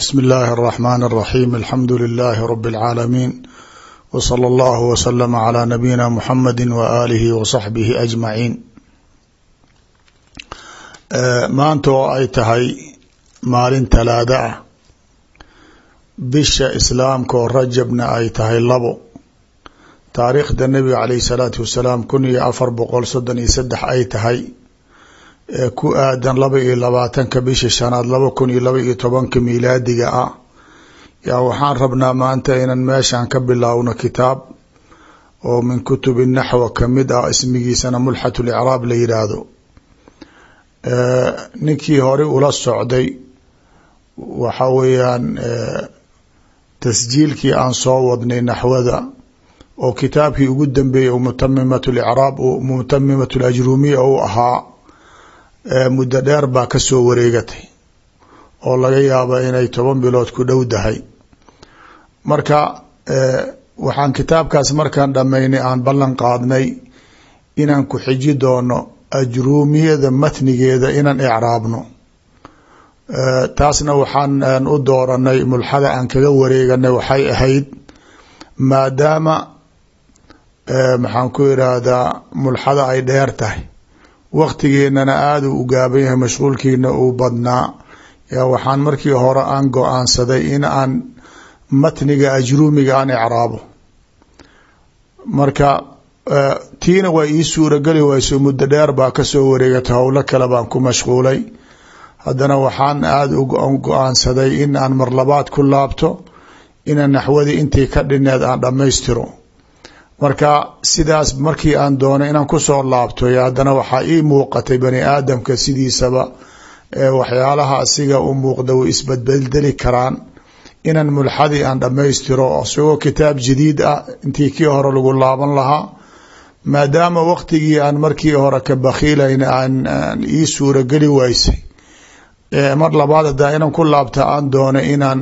bsm اllahi الرحmn الرaxيm alxamdu لilaahi rb العaalamiin wslى اllah wslm عlى nabiyina mxamadi waalihi wصaxbihi ajmaciin maanta oo ay tahay maalin talaada ah bisha islaamka oo rajabna ay tahay labo taariikhda nebiga caleyh الsalaatu wasalaam kun iyo afar boqol soddon iyo saddex ay tahay ee ku aadan laba iyo labaatanka bisha shanaad laba kun iyo laba iyo tobanka miilaadiga ah. Yaa waxaan rabnaa maanta inaan meeshan ka bilaawno kitaab oo min kutubi naxwa ka mid ah ismigiisana mulxat licraab la yidhaahdo ninkii hore ula socday waxa weeyaan tasjiilkii aan soo wadnay naxwada oo kitaabkii ugu dambeeyey mutamimat licraab mutamimat lajrumiya u ahaa muddo dheer baa ka soo wareegatay oo laga yaaba inay toban bilood ku dhowdahay marka waxaan kitaabkaas markaan dhammaynay aan ballan qaadnay inaan ku xiji doono ajruumiyada matnigeeda inaan icraabno. Taasna waxaan u dooranay mulxada aan kaga wareeganay waxay ahayd maadaama maxaan ku irahdaa mulxada ay dheer tahay waktigeenana aada u gaaban yahay mashquulkiina uu badnaa. Yaa waxaan markii hore aan go'aansaday in aan matniga ajruumiga aan icraabo. Marka tiina waa ii suurageli wayso muddo dheer baa ka soo wareegatay howlo kale baan ku mashquulay. Haddana waxaan aada go'aansaday in aan marlabaad ku laabto inaan naxwadii intii ka dhineed aan dhammaystiro marka sidaas markii aan doonay inaan ku soo laabto haddana waxaa ii muuqatay bani aadamka sidiisaba waxyaalaha asiga u muuqda way isbadbeldeli karaan. Inaan mulxadii aan dhammaystiro isagoo kitaab jadiid ah intii kii hore lagu laaban lahaa maadaama waqtigii aan markii hore ka bakhiilayn aan ii suurageli waysay. Mar labaad hadaa inaan ku laabta aan doonay inaan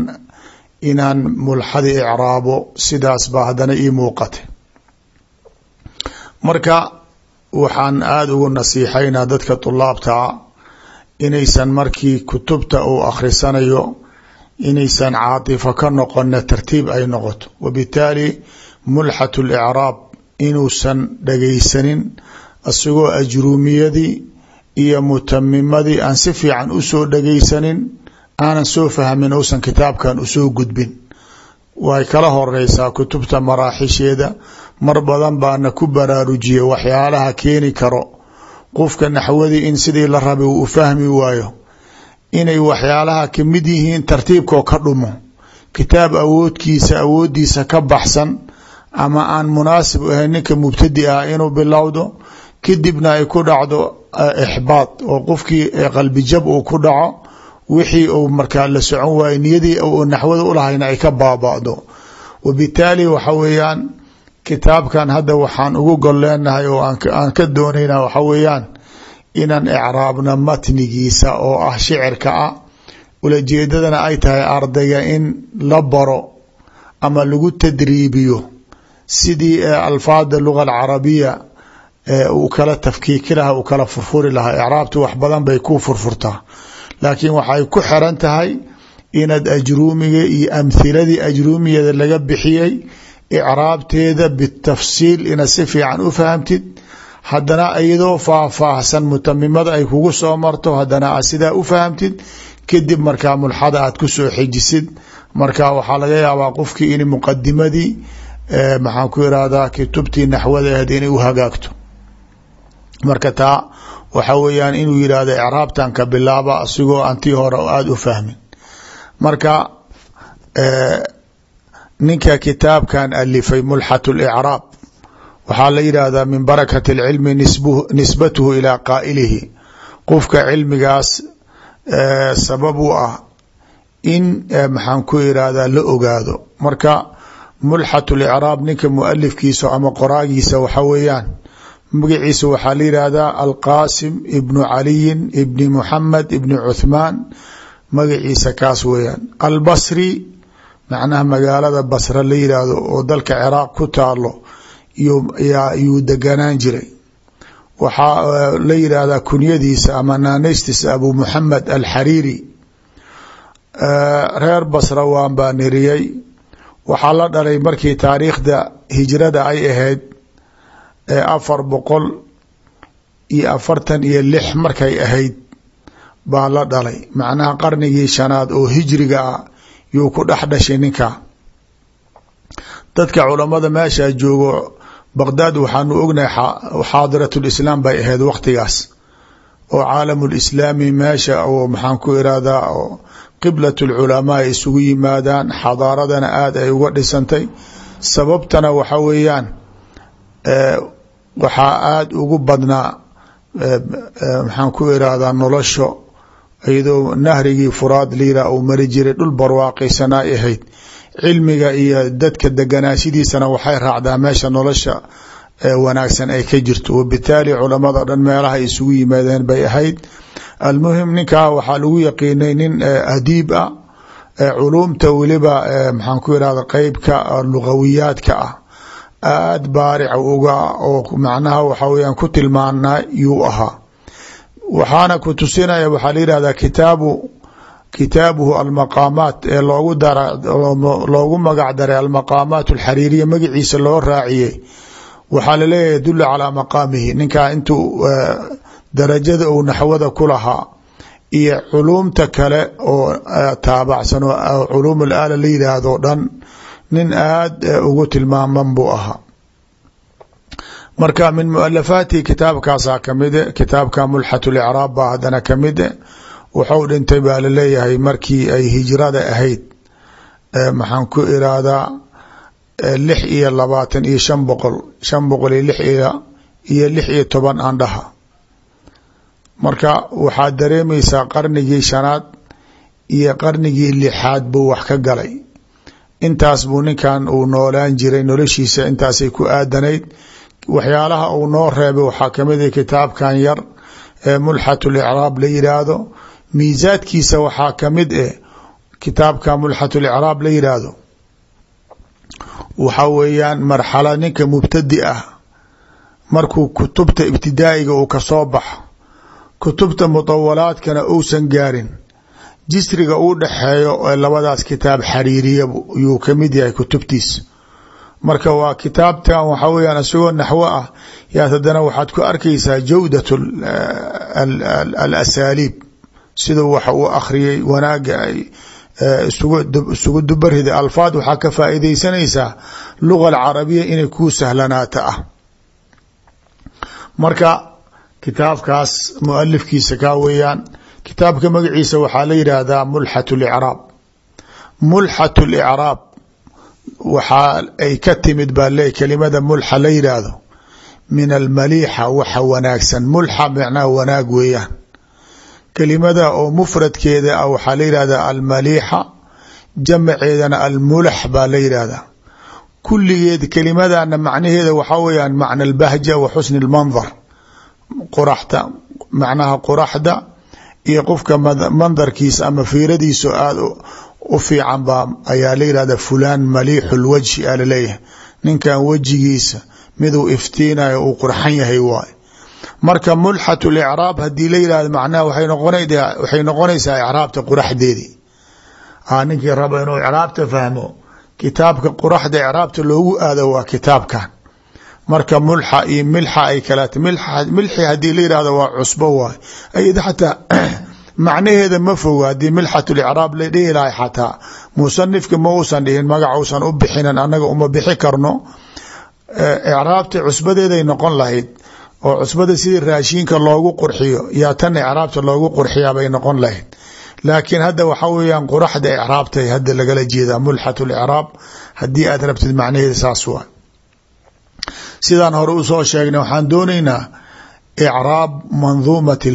inaan mulxadii icraabo sidaas baa haddana ii muuqatay marka waxaan aada ugu nasiixaynaa dadka tulaabtaa inaysan markii kutubta uu akhrisanayo inaysan caatifo ka noqona tartiib ay noqoto. Wabitaali mulxat licraab inuusan dhagaysanin isagoo ajruumiyadii iyo mutamimadii aan si fiican u soo dhagaysanin aanan soo fahmin uusan kitaabkan u soo gudbin. Way kala horeysaa kutubta maraaxisheeda mar badan baana ku baraarujiyey waxyaalaha keeni karo. Qofka naxwadii in sidii la rabay uu fahmi waayo inay waxyaalaha ka mid yihiin tartiibkoo ka dhumo. Kitaab awoodkiisa awoodiisa ka baxsan ama aan munaasib ahayn ninka mubtadi ah inuu bilowdo kadibna ay ku dhacdo ixbaad oo qofkii qalbijab uu ku dhaco wixii uu markaa la socon waayo niyadii naxwada ulahayna ay ka baaba'do. Wabitaali waxa weeyaan kitaabkan hadda waxaan ugu gol leenahay oo aan ka doonayna waxa weeyaan inaan icraabno matnigiisa oo ah shicirka ah. Ulajeedadana ay tahay ardayga in la baro ama lagu tadriibiyo sidii alfaada luga alcarabiya uu kala tafkiiki lahaa uu kala furfuri lahaa. Icraabtu wax badan bay ku furfurtaa. Laakiin waxay ku xiran tahay inaad ajruumiga iyo amhiladii ajruumiyada laga bixiyey icraabteeda bitafsiil inaad si fiican u fahamtid. Haddana iyadoo faahfaahsan mutamimada ay kugu soo marto haddana aad sidaa u fahamtid kadib markaa mulxada aad ku soo xejisid marka waxaa laga yaabaa qofkii in muqadimadii maxaan ku irahdaa kutubtii naxwada ahayd inay u hagaagto. Marka taa waxa weeyaan inuu yidhaahdo icraabtan ninka kitaabkan alifay mulxat licraab waxaa la yidhaahdaa min barakati اlcilmi nisbatuhu ilaa qaa'ilihi. Qofka cilmigaas sabab u ah in maxaan ku irahdaa la ogaado. Marka mulxat licraab ninka mualifkiisa ama qoraagiisa waxa weeyaan. Magaciisa waxaa la yidhaahdaa alqaasim ibnu caliyin ibni muxamed ibni cuthmaan. Magaciisa kaas weeyaan. Albasri macnaha magaalada basra la yidhaahdo oo dalka ciraaq ku taalo yuu deganaan jiray. Waxaa la yidhaahdaa kunyadiisa ama naaneystiisa abu muxamed alxariiri reer basra waan baa niriyey waxaa la dhalay markii taariikhda hijrada ay ahayd ee afar boqol iyo afartan iyo lix markay ahayd baa la dhalay. Macnaha qarnigii shanaad oo hijriga ah yuu ku dhex dhashay ninkaa dadka culamada meeshaa joogo baqdaad waxaanu ognahay xaadirat lislaam bay ahayd waqtigaas. Oo caalamulislaami meesha oo maxaan ku irahdaa oo qiblat lculamaa ay isugu yimaadaan xadaaradana aada ay uga dhisantay. Sababtana waxa weeyaan waxaa aada ugu badnaa maxaan ku irahdaa nolosho iyadoo nahrigii furaad liira uu mari jiray dhul barwaaqaysan ay ahayd. Cilmiga iyo dadka deganaashadiisana waxay raacdaa meesha nolosha wanaagsan ay ka jirto. Wabitaali culamada dhan meelaha ay isugu yimaadeen bay ahayd. Almuhim ninkaa waxaa lagu yaqiinay nin adiib ah culumta weliba maxaan ku irahda qeybka lugawiyaadka ah. Aada baaric uga oo macnaha waxa weyaan ku tilmaana yuu ahaa waxaana ku tusinaya waxaa la yihahdaa kitaabu kitaabuhu almaqaamaat ee loogu dara loogu magac daray almaqaamaat alxariiriya magaciisa loo raaciyey. Waxaa la leeyahay yadulu calaa maqaamihi. Ninkaa intuu darajada uu naxwada ku lahaa iyo culuumta kale oo taabacsan oo culuum alaala la yidhaahdo dhan nin aada ugu tilmaaman buu ahaa marka min mualafaatihi kitaabkaasaa kamide kitaabka mulxat licraab baa haddana kamide wuxuu dhintay baa la leeyahay markii ay hijrada ahayd. Maxaan ku irahdaa lix iyo labaatan iyo shan boqol shan boqol iyo lix iyo lix iyo toban andhaha marka waxaad dareemaysaa qarnigii shanaad iyo qarnigii lixaad buu wax ka galay. Intaas buu ninkan uu noolaan jiray noloshiisa intaasay ku aadanayd waxyaalaha uu noo reebay waxaa ka mid a kitaabkan yar ee mulxat licraab la yidhaahdo miisaadkiisa waxaa ka mid eh kitaabka mulxat licraab la yidhaahdo waxa weeyaan marxala ninka mubtadi ah. Markuu kutubta ibtidaa'iga uu ka soo baxo kutubta mutawalaadkana uusan gaarin. Jisriga uu dhexeeyo ee labadaas kitaab xariiriya yuu ka mid yahay kutubtiisa marka waa kitaabtan waxa weyaan isagoo naxwo ah. Yaad haddana waxaad ku arkaysaa jawdat alasaaliib siduu waxa uu akhriyey wanaaga ay isugu dubarida alfaad waxaa ka faa'iidaysanaysaa luga alcarabiya inay kuu sahlanaata ah. Marka kitaabkaas mualifkiisa kaa weeyaan kitaabka magaciisa waxaa la yidhaahdaa mulxat licraab mulxat licraab waxaa ay ka timid baa le kelimada mulxa la yidhaahdo min almaliixa waxa wanaagsan. Mulxa macnaha wanaag weeyaan. Kelimada oo mufradkeeda ah waxaa la yidhahdaa almaliixa jamaceedana almulax baa la yidhaahdaa kulligeed kelimadana macnaheeda waxaa weyaan macna albahja wa xusni اlmandar quraxda macnaha quraxda iyo qofka mandarkiisa ama fiiradiisu aada u fiican baa ayaa la yihahda fulaan maliixu lwajhi a la leeyahay ninkan wejigiisa miduu iftiinayo uu qurxan yahay waay marka mulxat licraab haddii la yihahdo macnaha waxay noqonaysaa icraabta quraxdeedii ninkii raba inuu icraabta fahmo kitaabka quraxda icraabta loogu aado waa kitaabkan. Marka mulxa iyo milxa ay kalaata milxi haddii la yihahdo waa cusbo waay ayada xataa macnaheeda ma fogo haddii milxat licraab la dhihi lahay xataa. Musanifka ma uusan dhihin magac uusan u bixinan annaga uma bixi karno. Icraabta cusbadeeday noqon lahayd oo cusbada sidii raashiinka loogu qurxiyo yaa tan icraabta loogu qurxiyaa noqon lahayd. Laakiin hadda waxa weeyaan quraxda icraabta hadda lagala jeedaa mulxat licraab haddii aad rabtid macnaheeda saas waa. Sidaan hore u soo sheegnay waxaan doonaynaa icraab manduumati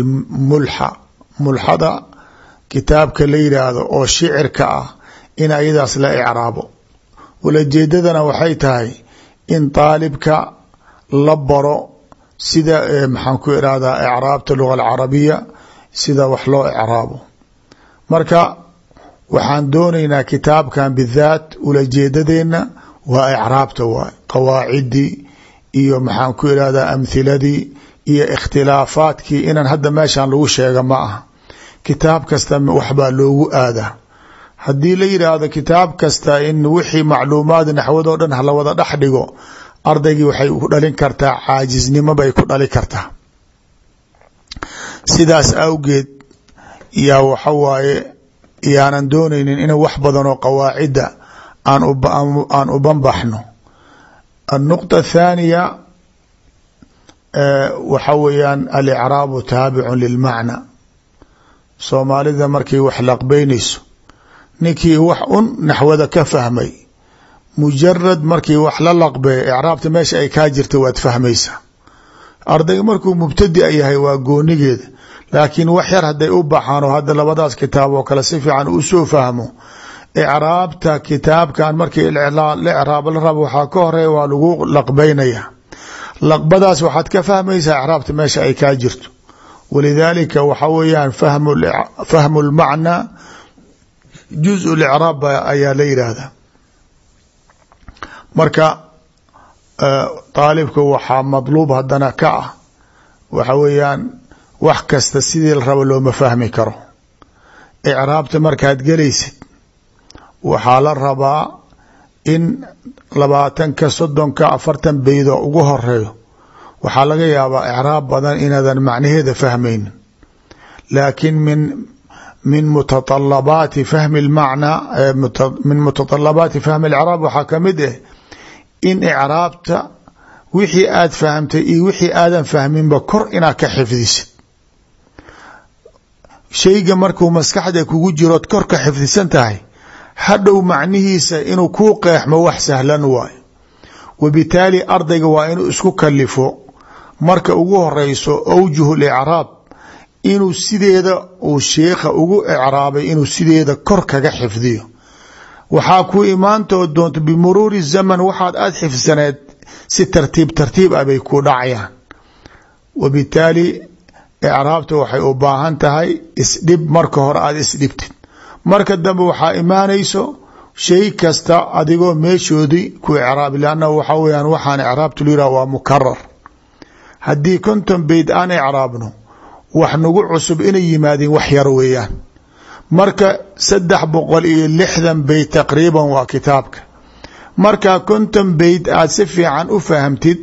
mulxa mulxada kitaabka la yidhaahdo oo shicirka ah in ayadaas la icraabo. Walajeedadana waxay tahay in daalibka la baro sida maxaan ku irahdaa icraabta luga alcarabiya sida wax loo icraabo. Marka waxaan doonaynaa kitaabkan bidaat ulajeedadeenna waa icraabta waay qawaacidii iyo maxaan ku irahdaa amhiladii iyo ikhtilaafaadkii inaan hadda meeshaan lagu sheega ma aha. Kitaab kasta waxbaa loogu aadaa. Haddii la yidhaahdo kitaab kasta in wixii macluumaad naxwad oo dhan halawada dhex dhigo ardaygii waxay u dhalin kartaa caajisnimo bay ku dhali kartaa. Sidaas awgeed yaa waxa waaye yaanan doonaynin in wax badan oo qawaacidda aan ubanbaxno annuqta athaaniya waxa weeyaan alicraabu taabicun lilmacna soomaalida markay wax laqbeynayso ninkii wax un naxwada ka fahmay mujarad markii wax la laqbeeyo icraabta meesha ay kaa jirta waad fahmaysaa ardayga markuu mubtadia yahay waa goonigeeda laakiin wax yar hadday u baxaan oo hadda labadaas kitaab oo kale si fiican u soo fahmo icraabta kitaabkan markii icraab la rabo waxaa ka horreeya waa lagu laqbeynaya laqbadaas waxaad ka fahmaysaa icraabta meesha ay kaa jirto. Walidaalika waxa weeyaan fahmu lmacnaa juzu licraab ayaa la yidhaahdaa marka daalibka waxaa madluub haddana ka ah. Waxa weeyaan wax kasta sidii la rabo looma fahmi karo. Icraabta markaad gelaysid waxaa la rabaa in labaatanka soddonka afartan beydo ugu horeeyo waxaa laga yaabaa icraab badan inaadan macnaheeda fahmaynin laakiin min min mutaalabaati fahmi lmacnaa min mutaalabaati fahmi icraab waxaa ka mid ah in icraabta wixii aad fahamtay iyo wixii aadan fahminba kor inaad ka xifdisid. Shayga markuu maskaxda kugu jirood kor ka xifdisan tahay hadhow macnihiisa inuu kuu qeexmo wax sahlan waayo. Wabitaali ardayga waa inuu isku kalifo marka ugu horeyso awjuhu licraab inuu sideeda uu sheikha ugu icraabay inuu sideeda kor kaga xifdiyo. Waxaa ku imaantoo doonto bimuruuri zaman waxaad aada xifsaneed si tartiib tartiib ah bay ku dhacayaan. Wabitaali icraabta waxay u baahan tahay isdhib marka hore aada isdhibtid marka dambe waxaa imaanayso shay kasta adigoo meeshoodii ku icraabi lanna waxa weyaan waxaan icraabtu lyihah waa mukarar haddii konton beyd aan icraabno wax nagu cusub inay yimaadeen wax yar weeyaan. Marka saddex boqol iyo lixdan beyd taqriiban waa kitaabka. Marka konton beyd aad si fiican u fahamtid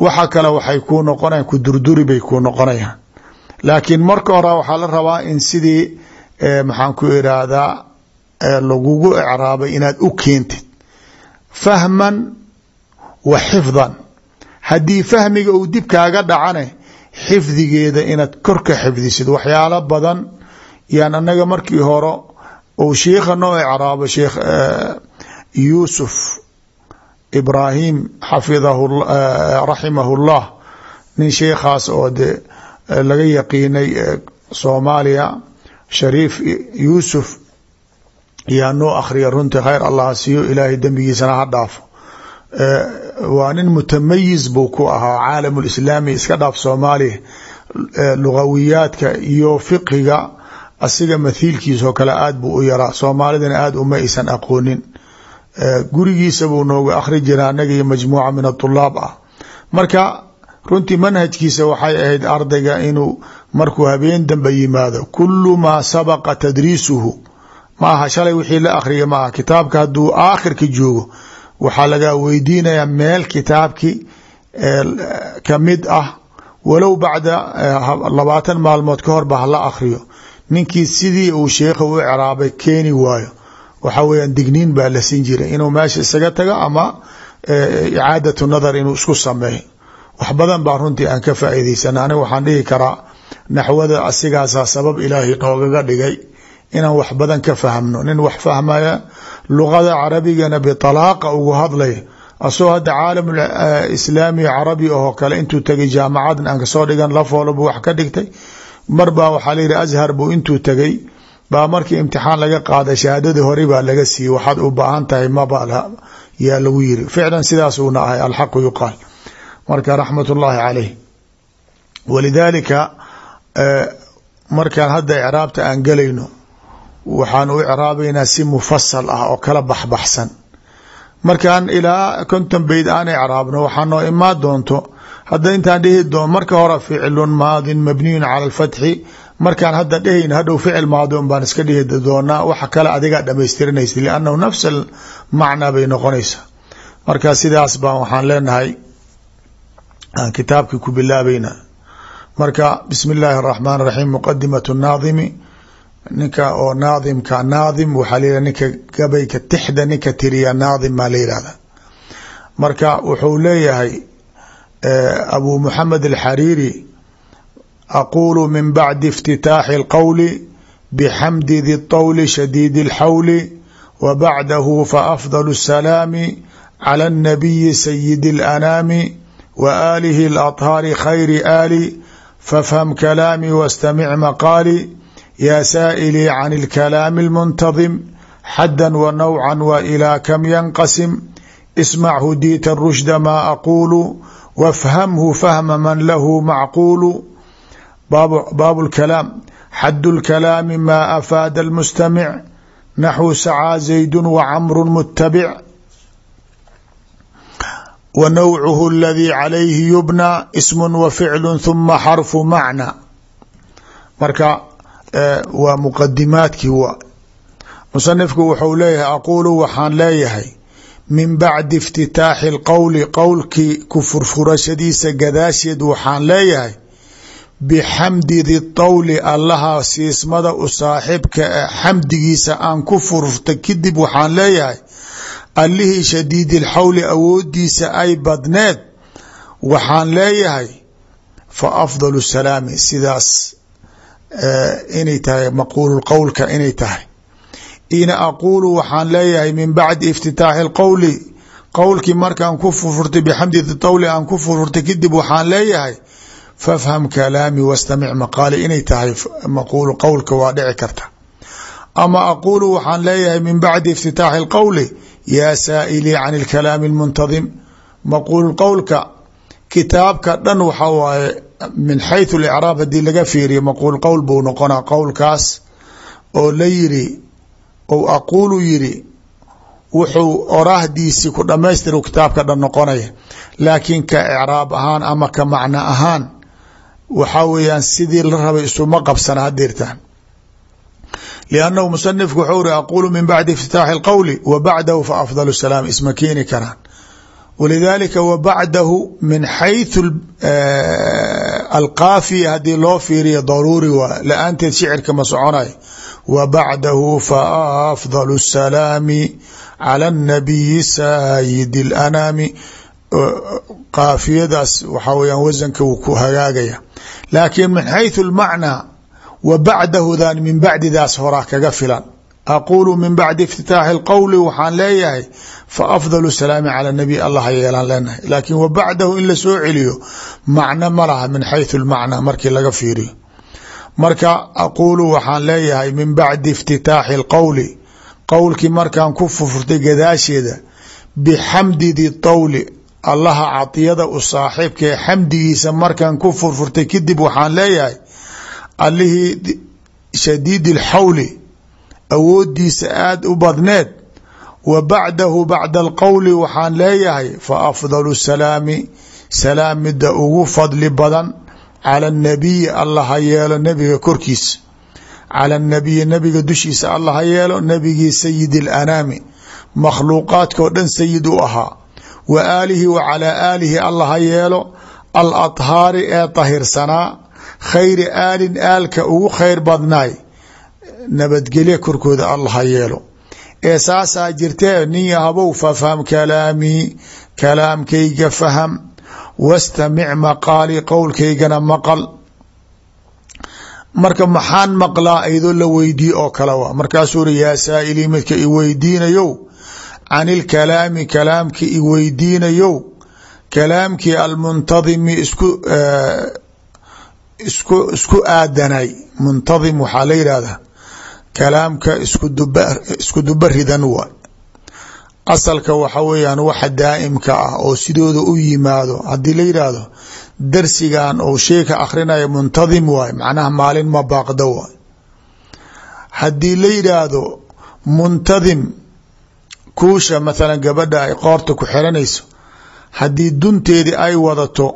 waxa kale waxay kuu noqonayan ku durduri bay kuu noqonayaan. Laakiin marka hore waxaa la rabaa in sidii maxaan ku iraahdaa lagugu icraabay inaad u keentid. Fahman wa xifdan. Haddii fahmiga uu dib kaaga dhacane xifdigeeda inaad kor ka xifdisid. Waxyaalo badan yaan anaga markii hore uu shiikha noo icraabo sheekh yuusuf ibraahim xafidahu raximahu nin sheikhaas oo de laga yaqiinay soomaaliya shariif yuusuf yaa noo akhriya runtii khayr allah siiyo ilaahay dembigiisana ha dhaafo. Waa nin mutamayiz buu ku ahaa caalam lislaami iska dhaaf soomaaliya lugawiyaadka iyo fiqiga asiga mathiilkiisoo kale aad buu u yaraa. Soomaalidana aada uma aysan aqoonin. Gurigiisa buu nooga akhri jira anaga iyo majmuuca min atulaab ah. Marka runtii manhajkiisa waxay ahayd ardayga inuu markuu habeen dambe yimaado. Kulu maa sabaqa tadriisuhu. Maaha shalay wixii la akhriya maaha kitaabka hadduu aakhirka joogo waxaa laga weydiinayaa meel kitaabkii ka mid ah. Walow bacda labaatan maalmood ka hor ba hala akhriyo ninkii sidii uu sheikha u icraabay keeni waayo. Waxa weyaan digniin baa la siin jiray. Inuu meesha isaga tago ama icaadatu nadar inuu isku sameeyo wax badan baa runtii aan ka faa'iidaysana aniga waxaan dhihi karaa naxwada asigaasaa sabab ilaahay noogaga dhigay inaan wax badan ka fahmno. Nin wax fahmaya luqada carabigana bitalaaqa ugu hadlaya asoo hadda caalam islaami carabi ahoo kale intuu tegay jaamacadan aan ka soo dhigan lafoolo buu wax ka dhigtay. Mar baa waxaa layihi ashar buu intuu tegay baa markii imtixaan laga qaaday shahaadadii hore baa laga siiyey waxaad u baahan tahay maba yaa lagu yiri ficlan sidaasuuna ahay alxaqu yuqaal marka raxmat ullaahi caleyh walidaalika markaan hadda icraabta aan gelayno waxaan u icraabaynaa si mufasal ah oo kala baxbaxsan. Markaan ilaa konton beyd aan icraabno waxaa noo imaa doonto hadda intaan dhihi doon marka hore ficlun maadin mabniyun cala alfatxi markaan hadda dhehayn hadhow ficil maadi baan iska dhihi doonaa waxa kale adigaa dhamaystirinaysa liannahu nafs macnaa bay noqonaysaa. Marka sidaas baan waxaan leenahay aan kitaabkii ku bilaabayna marka bismi illaahi araxmaan raxiim muqadimatu naadimi ninka oo naadimka naadim waxaa la yihah ninka gabayka tixda ninka tiriya naadim maa la yihahda marka wuxuu leeyahay abu muxamed alxariiri aqulu min bacdi اftitaaxi اlqowli bxamdi di طowli shadiid اlxawli wa bacdahu faafdal الsalaami clى الnabiyi sayidi اlanaami wa aalihi اlaطhaari khayri aali fafham kalaami wاstamic maqaali ya saa'ilii can اlkalaami اlmuntadim xadda wa nawca wa ilaa kam yanqasim ismac hudiita rushda maa aquulu wafhamhu fahma man lahu macquulu baab اlkalaam xad اlkalaami ma afaada اlmustamic naxwu sacaa zaydu wacamru mutabic wa nawcuhu aladii calayhi yubnى ism wa ficlu huma xarfu macna marka waa muqadimaadkii wa musanifku wuxuu leeyahay aqulu waxaan leeyahay min bacdi اftitaaxi اlqowli qowlkii ku furfurashadiisa gadaasheed waxaan leeyahay bixamdi di طawli allaha siismada u saaxibka e xamdigiisa aan ku furfurta kadib waxaan leeyahay allihii shadiidi ilxawli awoodiisa ay badneed. Waxaan leeyahay fa afdalu salaami sidaas eh, inay tahay maquulu inay tahay. Ina aquulu waxaan leeyahay min bacdi iftitaaxi lqowli qowlkii markaan ku furfurtay bixamdi tawli aan ku furfurtay kadib waxaan leeyahay fafham kalaami wastamic maqaali inay tahay maquulu qowlka waa dhici karta. Ama aquulu waxaan leeyahay min bacdi iftitaaxi lqowli yaa saa'ilii can اlkalaami اlmuntadim maquulu qowlka kitaabka dhan waxa waaye min xayثu اlicraab haddii laga fiiriyo maquul qowl buu noqonaa qowlkaas oo la yiri ou aquulu yiri wuxuu oraahdiisi ku dhamaystir kitaabka dhan noqonaya laakiin ka icraab ahaan ama ka macno ahaan waxaa weeyaan sidii la rabay isuma qabsana hadeertaan liannahu musanifku wuxuu ri aqulu min bacdi iftitaaxi اlqowli wa bacdahu fa afdal salaam isma keeni karaan walidaalika wa bacdahu min xayثu alqaafiya haddii loo fiiriyo daruuri waa la-aanteed shicirka ma soconayo wa bacdahu fa afdal الsalaami calى الnabiyi saayidi اlanaami qaafiyadaas waxaa weyaan wasanka wuu ku hagaagaya laakiin min xayثu اlmacnaa wa bacdahudan min bacdidaas horaa kaga filan. Aqulu min bacdi iftitaaxi lqowli waxaan leeyahay fa afdalu salaami cala nabi allah yeelaan leenahay. Laakiin wa bacdahu in la soo celiyo macno ma laha min xaysu lmacna markii laga fiiriyo. Marka aquulu waxaan leeyahay min bacdi iftitaaxi lqowli qowlkii markaan ku furfurtay gadaasheeda bixamdidi tawli allaha cadiyada u saaxiibka ee xamdigiisa allihii shadiidi اlxawli awoodiisa aada u badneed wa bacdahu bacda alqowli waxaan leeyahay fa afdalu salaami salaam midda ugu fadli badan cala anabiyi alla ha yeelo nebiga korkiisa cala anabiyi nebiga dushiisa alla ha yeelo nebigii sayidi alanaami makhluuqaadkoo dhan sayid u ahaa. Wa aalihi wa calaa aalihi alla ha yeelo al adhaari ee tahirsanaa khayri aalin aalka ugu khayr badnaay nabadgelye korkooda alla ha yeelo. Ee saasaa jirtee nin yahabow fafham kalaamii kalaamkayga faham wastamic maqaali qowlkaygana maqal. Marka maxaan maqlaa iyadoo la weydiiye oo kale wa markaasuu ri yaa saa'ilii midka i weydiinayow. Can ilkalaami kalaamki i weydiinayow. Kalaamkii almuntadimi isku isku isku aadanay muntadim waxaa la yidhahdaa kalaamka iskuduba isku duba ridan waay asalka waxa weeyaan waxa daa'imka ah oo sidooda u yimaado haddii la yidhaahdo darsigan ou sheeka akrinaya muntadim waay macnaha maalin ma baaqda waay haddii la yidhaahdo muntadim kuusha mathalan gabadha ay qoorta ku xiranayso haddii dunteedii ay wadato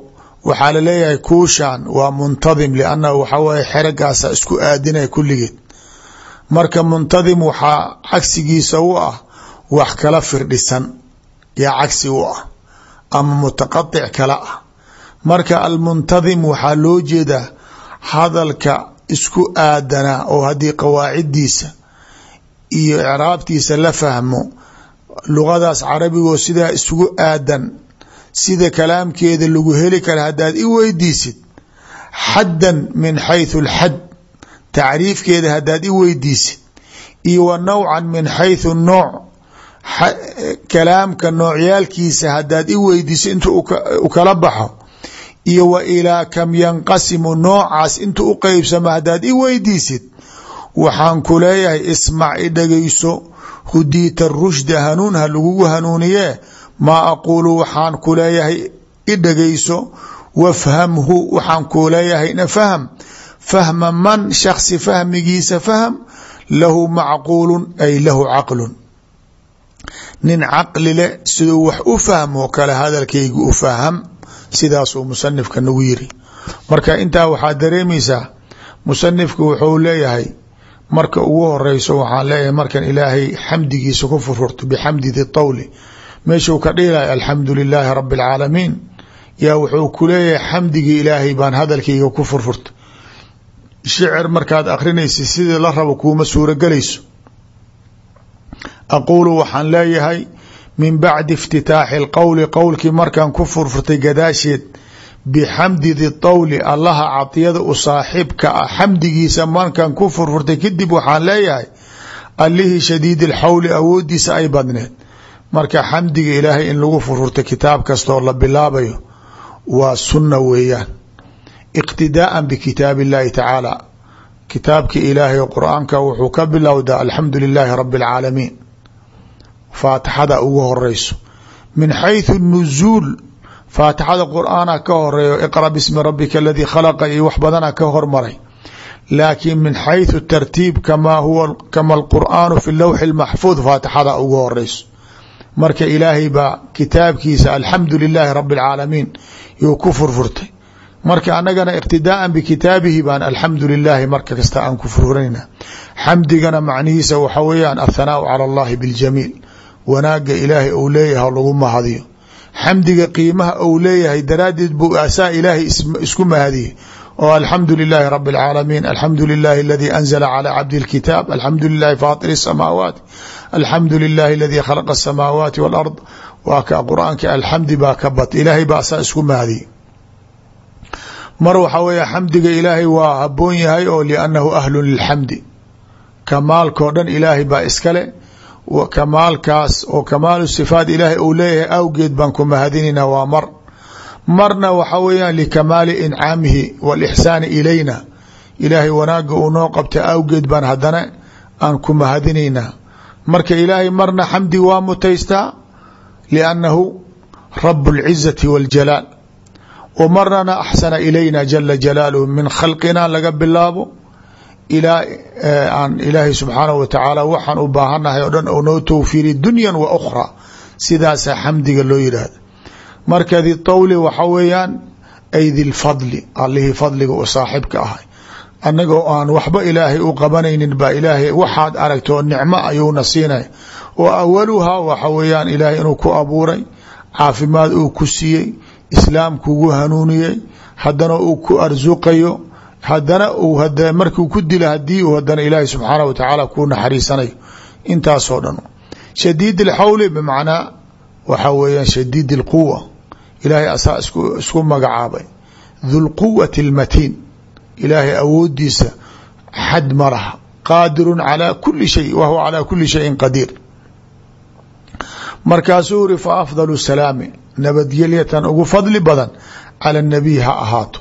waxaa la leeyahay kuushan waa muntadim liannahu waxaa waye xeragaasa isku aadinaya kulligeed. Marka muntadim waxaa cagsigiisa u ah wax kala firdhisan yaa cagsi u ah ama mutaqatic kala ah. Marka almuntadim waxaa loo jeedaa hadalka isku aadanaa oo haddii qawaaciddiisa iyo icraabtiisa la fahmo luqadaas carabigoo sidaa isugu aadan sida kalaamkeeda lagu heli kara haddaad i weydiisid xaddan min xayثu اlxad tacriifkeeda haddaad i weydiisid iyo wa nawcan min xayثu nooc kalaamka noocyaalkiisa haddaad i weydiisid inta u kala baxo iyo wa ilaa kam yanqasimu noocaas inta u qeybsamo haddaad i weydiisid waxaan ku leeyahay ismac i dhagayso hudiita rushda hanuun ha lagugu hanuuniye maa aquulu waxaan ku leeyahay i dhagayso wafhamhu waxaan ku leeyahayna fahm fahma man shaksi fahmigiisa fahm lahu macquulun ay lahu caqlun. Nin caqli leh siduu wax u fahmoo kale hadalkayga u faham. Sidaasuu musanifka nagu yiri. Marka intaa waxaa dareemaysaa musanifku wuxuu leeyahay marka ugu horeyso waxaan leeyahay markan ilaahay xamdigiisa ku furfurto bixamdi di meeshuu ka dhihilahay alxamdu lilaahi rabi اlcaalamiin yaa wuxuu ku leeyahay xamdigii ilaahay baan hadalkayga ku furfurtay shicir markaad akrinaysa sidii la rabo kuuma suurogelayso aquulu waxaan leeyahay min bacdi iftitaaxi اlqowli qowlkii markaan ku furfurtay gadaasheed bixamdi di tawli allaha cadiyada u saaxiibka ah xamdigiisa markaan ku furfurtay kadib waxaan leeyahay allihii shadiid اlxawli awoodiisa ay badneed marka xamdiga ilaahay in lagu furfurta kitaab kastooo la bilaabayo waa sunna weeyaan iqtidaaan bikitaab اllahi tacaala kitaabka ilaahay qur-aanka wuxuu ka bilowdaa alxamdu lilaahi rabi اlcaalamiin faatixada ugu horeyso min xayثu nuzuul faatixada qur-aana ka horeeyo iqra bismi rabika aladii khalaqa iyo wax badana ka hormaray laakiin min xayثu tartiib kama huwa kama alqur'aanu fi lowxi اlmaxfuud faatixada ugu horeyso marka ilaahay baa kitaabkiisa alxamdu lilaahi rabi اlcaalamiin yuu ku furfurtay. Marka anagana iqtidaaan bikitaabihi baan alxamdu lilaahi marka kasta aan ku furfuranayna xamdigana macnihiisa waxa weeyaan athanaau cala allahi biاljamiil wanaaga ilaahay ou leeyahay lagu mahadiyo. Xamdiga qiimaha ou leeyahay daraaddeed buu asaa ilaahay isku mahadiyey oo alxamdu lilaahi rabi اlcaalamiin alxamdu lilahi aladii anzla calى cabdi اlkitaab alxamdu lilahi faatir الsamaawaati alxamdu lilahi aladii khalaqa الsamaawaati wاlard waa ka qur-aanka alxamdi baa ka bat ilaahay baa asaa isku mahadiyey mar waxaa weeye xamdiga ilaahay waa haboon yahay oo liannahu ahlu lilxamdi kamaalkao dhan ilaahay baa iskale kamaalkaas oo kamaalu sifaat ilaahay uu leeyahay awgeed baan ku mahadinayna waa mar marna waxa weeyaan likamaali incaamihi walixsaani ilayna. Ilaahay wanaaga uu noo qabta awgeed baan haddana aan ku mahadinaynaa marka ilaahay marna xamdi waa mutaystaa? Liannahu rabu اlcizati waاljalaal w marnana axsana ilayna jala jalaaluhu min khalqina laga bilaabo. Ilaa aan ilaahay subxaanahu wa tacaala waxaan u baahanahay o dhan ou noo towfiiri dunyan wa ukhra sidaasa xamdiga loo yidhaahda marka di tawli waxa weeyaan ay di lfadli allihii fadliga u saaxibka ahay. Annagoo aan waxba ilaahay u qabanaynin baa ilaahay waxaad aragto nicmo ayuuna siinay. Oo awaluhaa waxa weeyaan ilaahay inuu ku abuuray caafimaad uu ku siiyey islaam kugu hanuuniyey haddana uu ku arsuqayo haddana uu markuu ku dila haddii uu hadana ilaahay subxaanah wa tacaala kuu naxariisanayo. Intaasoo dhan. Shadiid alxawli bimacnaa waxaa weeyaan shadiid alquwa ilaahay asaa isku magacaabay. Dulquwati almatiin. Ilaahay awoodiisa xad ma laha. Qaadirun calaa kuli shay wa huwa calaa kuli shayin qadiir. Markaasuu uri fa afdalu salaami. Nabadgelyatan ugu fadli badan cala nabiy ha ahaato.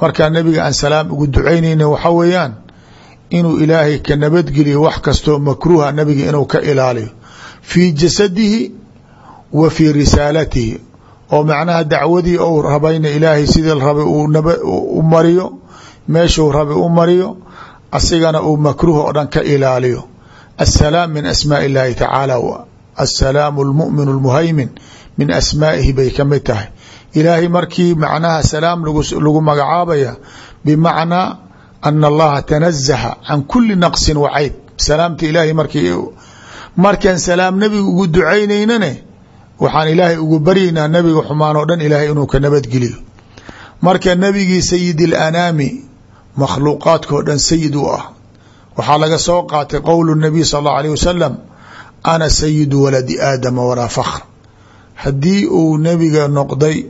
Markaa nabiga aan salaam ugu ducaynayna waxa weeyaan inuu ilaahay ka nabadgeliyo wax kastoo makruuha nabiga inuu ka ilaaliyo. Fii jasadihi wa fii risaalatihi oo macnaha dacwadii ou rabayna ilaahay sidii rabay u mariyo meeshuu rabay u mariyo asigana uu makruuh oo dhan ka ilaaliyo. Asalaam min asmaa illaahi tacaala asalaamu almu'min almuhaymin min asmaa'ihi bay ka mid tahay. Ilaahay markii macnaha salaam lagu magacaabaya bimacnaa ana allaha tanazaha can kuli naqsin wa cayb. Salaamta ilaahay markii markaan salaam nebiga ugu ducaynaynane waxaan ilaahay ugu baryaynaa nebiga xumaan oo dhan ilaahay inuu ka nabadgeliyo marka nebigii sayid alanaami makhluuqaadkao dhan sayid u ah. Waxaa laga soo qaatay qowlu nabiy sal allau aleyh wasalam ana sayidu waladi aadama walaa fakhr. Haddii uu nebiga noqday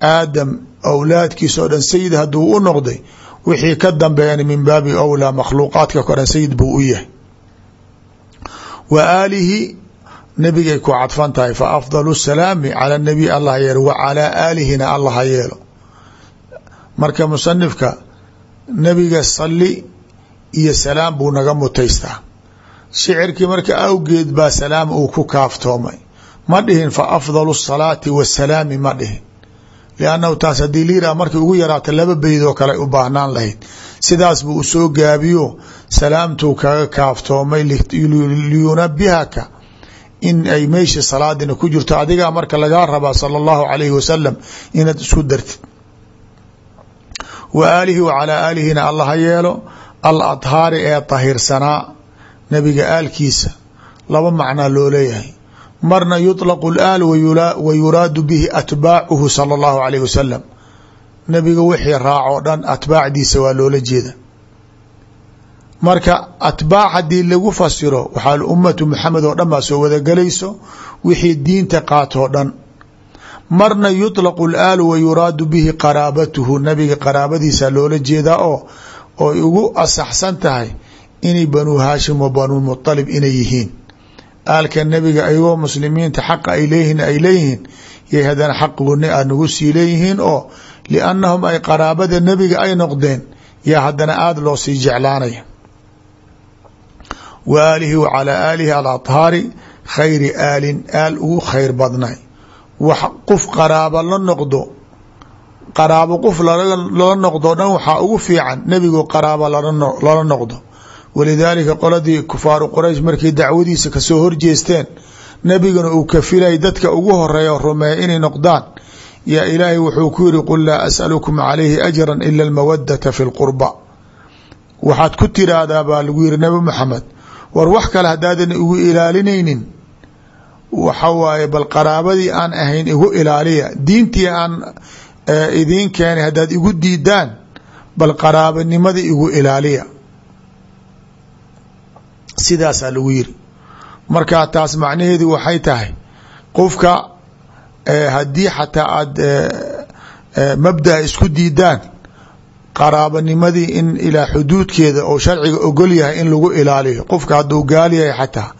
aadam owlaadkiisaoo dhan sayid hadduu u noqday wixii ka dambeeyana min baabi awlaa makhluuqaadka ko dhan sayid buu u yahay. Wa aalihi nebigay ku cadfan tahay fa afdalu salaami cala nabiy allah yeelo wa calaa aalihina allah ha yeelo. Marka musanifka nebiga salli iyo salaam buu naga mutaystaa. Shicirkii marka awgeed baa salaam uu ku kaaftoomay. Ma dhihin fa afdalu salaati wasalaami ma dhihin. Liannahu taas haddii liiraa markay ugu yaraata laba beydoo kale u baahnaan lahayd. Sidaas buu u soo gaabiyo salaamtuu kaga kaaftoomay liyunabihaka in ay meeshii salaadina ku jirto adigaa marka lagaa rabaa sala allahu calayhi wasalam inaad isku dartid. Wa aalihi wa calaa aalihina alla ha yeelo al adhaari ee tahirsanaa nebiga aalkiisa laba macnaa loo leeyahay. Marna yuطlaqu laal wa yuraadu bihi atbaacuhu sala allahu calayh wasalam nebiga wixii raacoo dhan atbaacdiisa waa loola jeeda marka atbaac haddii lagu fasiro waxaa ummatu maxamed oo dhan baa soo wadagalayso wixii diinta qaato dhan. Marna yuطlaqu laalu wa yuraadu bihi qaraabatuhu nabiga qaraabadiisa loola jeedaa oo oy ugu asaxsan tahay inay banuu haashim wa banuulmuطalib inay yihiin. Aalka nabiga ayagoo muslimiinta xaqa ay leeyihiin ay leeyihiin yay hadana xaqguni a nagu sii leeyihiin oo liannahum ay qaraabada nebiga ay noqdeen yaa haddana aada loo sii jeclaanaya wa aalihi wa calaa aalihi aladhaari khayri aalin aal ugu khayr badnay. Wax qof qaraaba la noqdo qaraabo qof lala noqdo dhan waxaa ugu fiican nebigu qaraaba lala noqdo. Walidaalika qoladii kufaaru quraysh markay dacwadiisa ka soo horjeesteen nebigana uu kafilay dadka ugu horreeya rumeeya inay noqdaan. Yaa ilaahay wuxuu ku yiri qul laa as'alukum calayhi ajra ila almawadata fi lqurba waxaad ku tiraahdaa baa lagu yiri nebi maxamed war wax kale haddaadan igu ilaalinaynin. Waxa waaye bal qaraabadii aan ahayn igu ilaaliya. Diintii aan idiin keenay haddaad igu diidaan bal qaraabanimada igu ilaaliya. Sidaasaa lagu yiri marka taas macnaheedu waxay tahay qofka haddii xataa aad mabdaa isku diidaan qaraabanimadii in ilaa xuduudkeeda oo sharciga ogol yahay in lagu ilaaliyo. Qofka hadduu gaal yahay xataa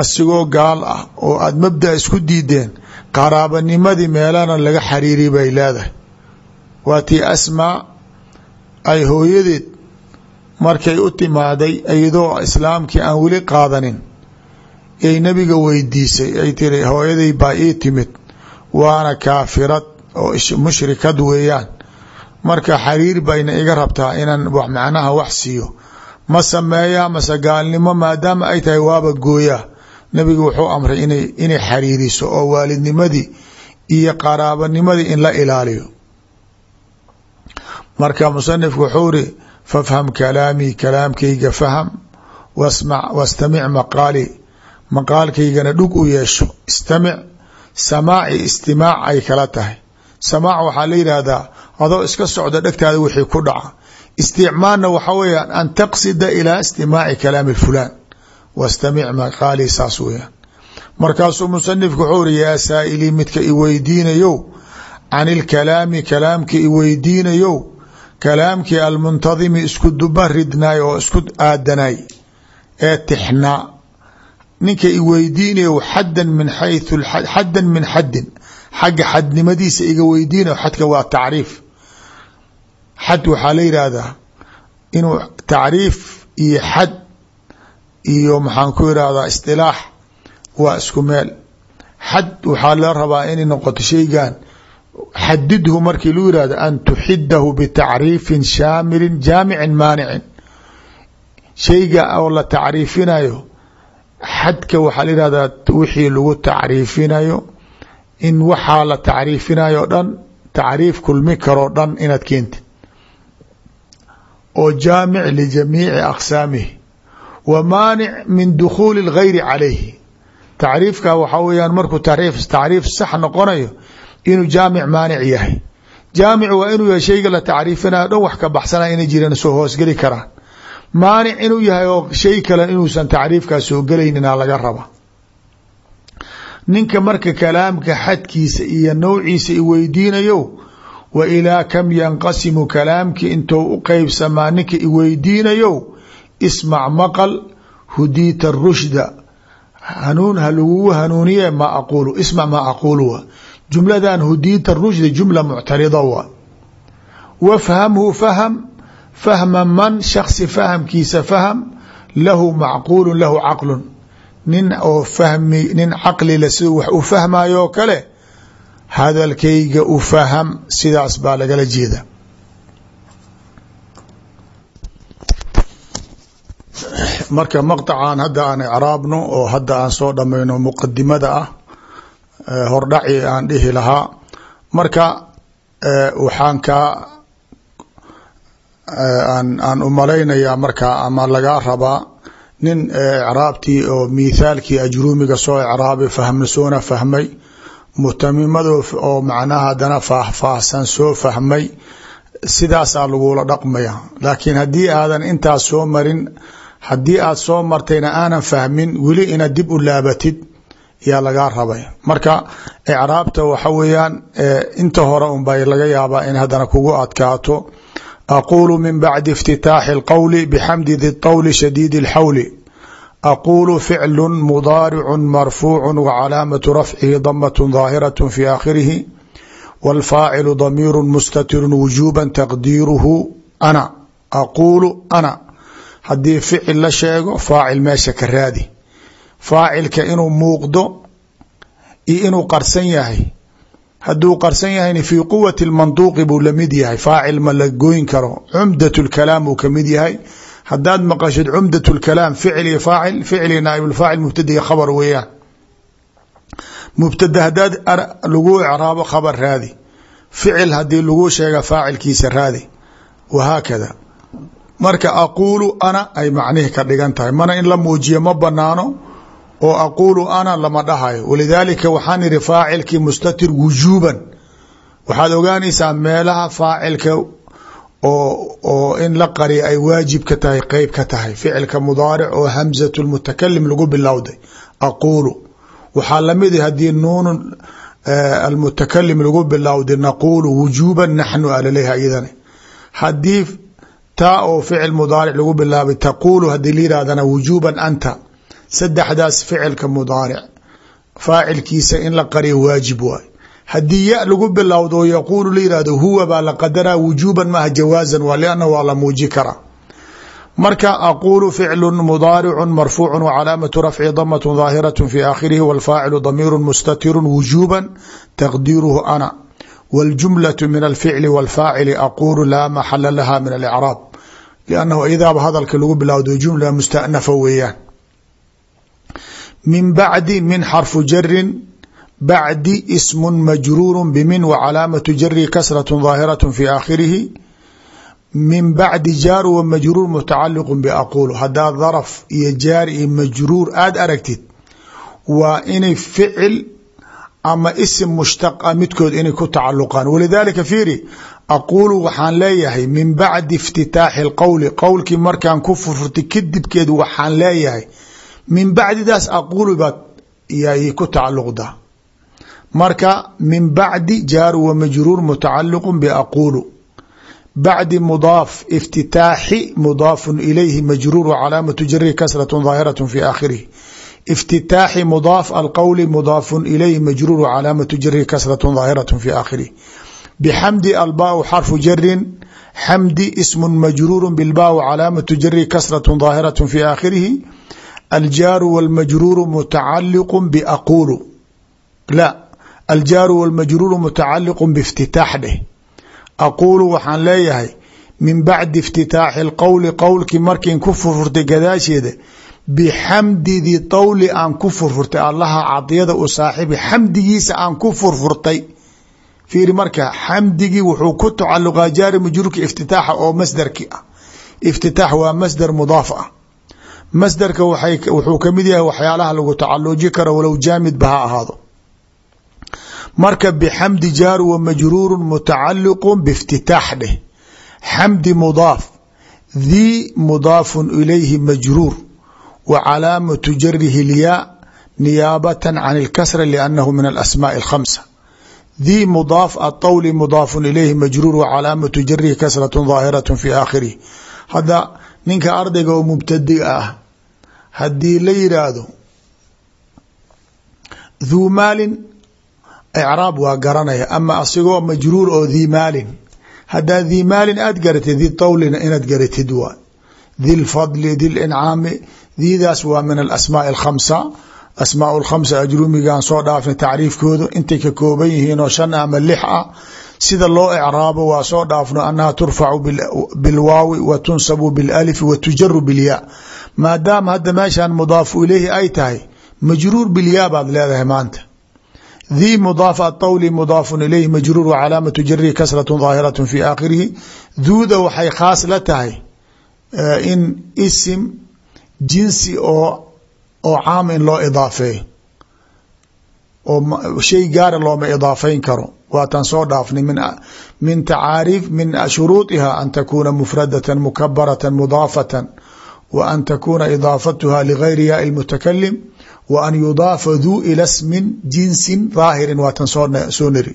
asigoo gaal ah oo aad mabda isku diideen qaraabanimadii meelana laga xariiri bay leedahay. Waa tii asmaa ay hooyadeed markay u timaaday iyadoo islaamkii aan weli qaadanin. Yay nebiga weydiisay ay tiri hooyaday baa ii timid waana kaafirad oo mushrikad weeyaan marka xariir bayna iga rabtaa inaan macnaha wax siiyo. Ma sameeyaa mase gaalnimo maadaama ay tahay waaba gooyaa nebigu wuxuu amray inay xariiriso oo waalidnimadii iyo qaraabanimadii in la ilaaliyo. Marka musanifku wuxuu iri fafham kalaamii kalaamkayga faham wasmac wastamic maqaali. Maqaalkaygana dhug u yeesho. Istamic samaaci istimaac ay kala tahay samaac waxaa la yidhaahdaa adoo iska socda dhegtaada wixii ku dhaca. Isticmaalna waxa weeyaan an taqsida ilaa istimaaci kalaami fulaan. Wastamic maqaali saas weeyaan. Markaasuu musanifku wuxuu iri yaa saa'ilii midka iweydiinayow can ilkalaami kalaamka iweydiinayow kalaamkii almuntadimi isku duba ridnaay oo isku aadanay ee tixnaa. Ninka iweydiinayo xaddan min xayثu xaddan min xaddin xagga xadnimadiisa iga weydiinayo xadka waa tacriif. Xad waxaa la yidhaahdaa inuu tacriif iyo xad iyo maxaan ku irahdaa isطilaax waa isku meel. Xad waxaa la rabaa inay noqoto shaygan xadidhu markii lu yihahdo an tuxidahu bitacriifin shaamilin jaamicin maanicin. Shayga oo la tacriifinayo xadka waxaa la yihahdaa wixii lagu tacriifinayo in waxaa la tacriifinayo dhan tacriif kulmi karoo dhan inaad keentid oo jaamic lijamiici aqsaamihi. wa maanic min dukhuuli اlgayri calayhi. Tacriifka waxaa weyaan markuu tacriif sax noqonayo inuu jaamic maanic yahay. Jaamic waa inuu yahay shayga la tacriifinayo dhan wax ka baxsanaya inay jiraan soo hoosgeli karaan. Maanic inuu yahay oo shay kale inuusan tacriifkaas soo gelaynina laga raba ninka marka kalaamka xadkiisa iyo nawciisa i weydiinayo wa ilaa kam yanqasimu kalaamkii intou u qeybsamaa ninka i weydiinayo ismac maqal hudiita rushda. Hanuun ha lagugu hanuuniye ma aquulu ismac maa aquulu wa. Jumladan hudiita rushda jumla muctarida wa. Wafhamhu faham fahma man shaksi fahamkiisa faham lahu macquulu lahu caqlun nin oo fahmi nin caqlile siduu wax u fahmayo kale hadalkayga u faham sidaas baa lagala jeeda. Marka maqطacan hadda aan icraabno oo hadda aan soo dhamayno muqadimada ah hordhaci aan dhihi lahaa marka waxaan kaa aan umalaynayaa marka ama lagaa rabaa nin icraabtii oo mithaalkii ajruumiga soo icraabay fahmna soona fahmay mutamimado oo macnaha hadana faahfaahsan soo fahmay sidaasaa lagula dhaqmaya. Laakiin haddii aadan intaas soo marin haddii aad soo martayna aanan fahmin weli inaad dib u laabatid yaa lagaa rabay. Marka icraabta waxa weeyaan inta hore unbay laga yaabaa in haddana kugu adkaato aqulu min bacdi اftitaaxi اlqowli bxamdi di طawli shadiid اlxawli aqulu ficlu mudaaricu marfuucu wcalaamatu rafcihi damaة ظaahiraة fi aakhirihi wاlfaacilu damiiru mustatiru wujuba taqdiiruhu ana aqulu ana haddii ficil la sheego faacil meesha ka raadi faacilka inuu muuqdo iyo inuu qarsan yahay hadduu qarsan yahayna fii quwati lmanduuqi buu la mid yahay. Faacil ma la goyn karo. Cumdat lkalaam uu ka mid yahay. Haddaad maqashid cumdat lkalaam ficil iyo faacil ficil iyo naaibulfaacil mubtada iyo khabar weeyaan. Mubtada haddaad lagu icraabo khabar raadi. Ficil haddii lagu sheega faacilkiisa raadi. Wahaakada marka aquulu ana ay macnihii ka dhigan tahay. Mana in la muujiyo ma banaano oo aquulu ana lama dhahayo walidaalika waxaan ihi faacilkii mustatir wujuuban. Waxaad ogaanaysaa meelaha faacilka oo oo in la qariya ay waajib ka tahay qeyb ka tahay. Ficilka mudaaric oo hamzat lmutakalim lagu bilowday. Aquulu. Waxaa la mid haddii nuun almutakalim lagu bilowday naquulu wujuuban naxnu alaleha iyadana. Haddii taa oo ficil mudaaric lagu bilaabay taquulu haddii la wujuuban anta saddexdaas ficilka mudaaric faacilkiisa in la qariyo waajib waay haddii ya lagu bilowdo oo yaquulu la yihahdo huwa baa la qadaraa wujuuban maaha jawaazan waa lianna waa la muuji karaa marka aquulu ficlu mudaaricu marfuucu wcalaamatu rafci damat daahiraة fi aakhirihi wاlfaacilu damiiru mustatiru wujuuba taqdiiruhu ana wاljumlaة min alficli wاlfaacili aquulu laa maxala laha min alicraab liannahu idaaba hadalka lagu bilowdo jumla mustanafa weeyaan min bacdi min xarfu jarin bacdi ismu majruuru bimin wa calaamatu jarihi kasrat daahiraة fi aakhirihi min bacdi jaar wa majruur mutacaliqu baqul haddaad daraf iyo jaar iyo majruur aada aragtid waa inay ficil ama isim mushtaqa ah midkood inay ku tacaluqaan walidaalika fiiri aquulu waxaan leeyahay min bacdi iftitaaxi اlqowli qowlkii markaan ku furfurtay kadibkeed waxaan leeyahay min bacdidaas aquulu baad yay ku tacaluqdaa marka min bacdi jaar wa majruur mutacaliq baquulu bacdi mudaaf iftitaaxi mudaafu ilayhi majruur calaamatu jari kasraة daahiraة fi aakhirihi iftitaaxi mudaaf alqowli mudaafu ilayhi majruur calaamatu jari kasraة daahiraة fi aakhirihi bxamdi albaau xarfu jarin xamdi ismu majruur bilbaa calaamatu jari kasraة daahiraة fi aakhirihi aljaaru wاlmajruuru mutacaliq baqulu la aljaaru wاlmajruuru mutacaliq biftitaax dheh aquulu waxaan leeyahay min bacdi iftitaaxi اlqowli qowlkii markiin ku furfurtay gadaasheeda bixamdi di tawli aan ku furfurtay allaha cadiyada u saaxiibi xamdigiisa aan ku furfurtay fiiri marka xamdigii wuxuu ku tacaluqaa jaari majruurka iftitaaxa oo masdarki ah iftitaax waa masdar mudaaf ah masdarka wuxuu kamid yahay waxyaalaha lagu tacaluji karo walow jaamidba ha ahaado marka bxamdi jaar wa majruuru mutacaliq biاftitaax dheh xamdi mudaaf dii mudaafu ilayhi majruur wa calaamatu jarihi lyaa niyaabata can اlkasra lanahu min alasmaaءi اkhamsa dii mudaaf aطawli mudaafu ilayhi majruur wa calaamatu jarihi kasrat daahiraة fi aakhirih hadda ninka ardayga oo mubtadiga ah haddii la yidhaahdo dhuu maalin icraab waa garanaya ama asigoo majruur oo dii maalin. Haddaa dii maalin aad garatid di tawlina inaad garatid waay di lfadli di lincaami diidaas waa min alasmaai alkhamsa asmaa lkhamsa ajrumigan soo dhaafna tacriifkoodu intay ka kooban yihiin oo shan ama lix ah sida loo icraabo waa soo dhaafno annaha turfacu bilwaawi wa tunsabu bilalifi wa tujaru bilyaa maadaama hadda meeshan mudaafu ileyhi ay tahay majruur bilyaa baad leedahay maanta. Dii mudaaf aطawli mudaafu ilayhi majruur wa calaamatu jarihi kasrat daahiraة fi aakhirihi. Duuda waxay khaas la tahay in isim jinsi oo oo caam in loo idaafeeyo. Oo shay gaara looma idaafeyn karo waatan soo dhaafnay min tacaariif min shuruuطiha an takuna mufradata mukabarata mudaafata wa an takuna idaafatuha ligayri yaai اlmutakalim w an yudaafa duu ila smin jinsi daahiri waatan soo niri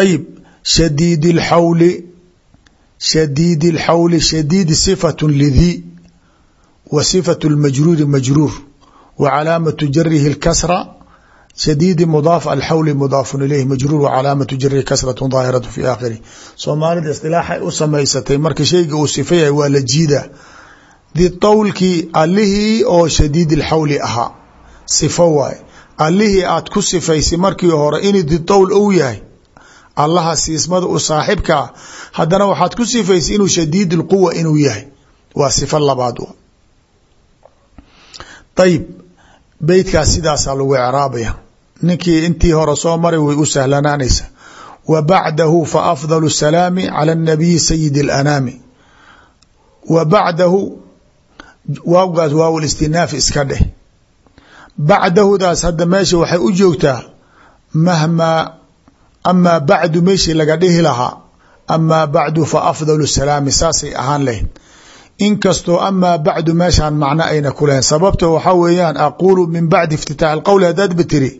ayib shadiid اxawli shadiid اlxawli shadiidi صifaة lidii wa صifaة اlmajruuri majruur wa calaamatu jarihi اlkasra shadiidi mudaaf alxawli mudaafun ileyh majruur wcalaamatu jiri kasratu daahiratu fi aakhirih soomaalida isdilaaxay u samaysatay marka sheyga uu sifayay waa la jiidaa ditawlkii allihii oo shadiidi lxawli ahaa sifo waay. Allihii aad ku sifaysay markii hore inuu ditawl ou yahay allaha siismada u saaxibka ah haddana waxaad ku sifaysay inuu shadiid lquwa inuu beydkaas sidaasaa lagu icraabaya ninkii intii hore soo maray way u sahlanaanaysaa wa bacdahu fa afdalu salaami cala anabiyi sayidi alanaami. Wa bacdahu waawgaas waaw istinaaf iska dheh. Bacdahudaas hadda meesha waxay u joogtaa mahmaa amaa bacdu meeshii laga dhihi lahaa amaa bacdu fa afdalu salaami saasay ahaan lahayd inkastoo ama bacdu meeshaan macno ayna ku lahayn sababta waxaa weeyaan aquulu min bacdi iftitaax ilqowl haddaadba tiri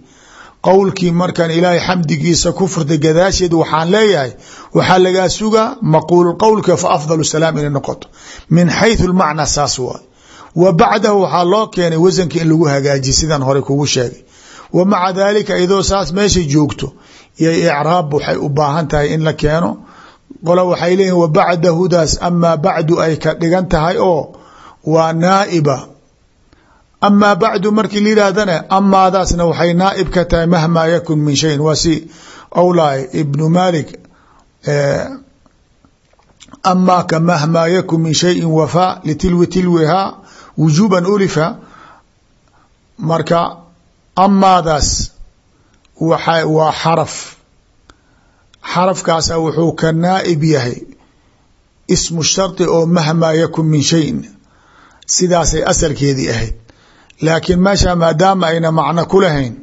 qowlkii markaan ilaahay xamdigiisa ku furtay gadaasheed waxaan leeyahay waxaa lagaa sugaa maquulu qowlka fa afdal salaam inay noqoto. Min xayثu lmacna saas waay. Wa bacdahu waxaa loo keenay wasanka in lagu hagaajiya sidaan hore kugu sheegay. Wa maca daalika idoo saas meesha joogto iyo icraab waxay u baahan tahay in la keeno qola waxay leeyihiin wa bacdahudaas amaa bacdu ay ka dhigan tahay oo waa naaiba. Amaa bacdu markii la amaadaasna waxay naaib ka tahay mahmaa yakun min shayin. Waa si owlaay ibnu malik amaa ka mahmaa yakun min shayin wafaa litilwi tilwihaa wujuuban ulifa. Marka amaadaas waa xaraf xarafkaasa wuxuu ka naaib yahay ismu shardi oo mahmaa yakun min shayin. Sidaasay asalkeedii ahayd. Laakiin meesha maadaama ayna macno ku lahayn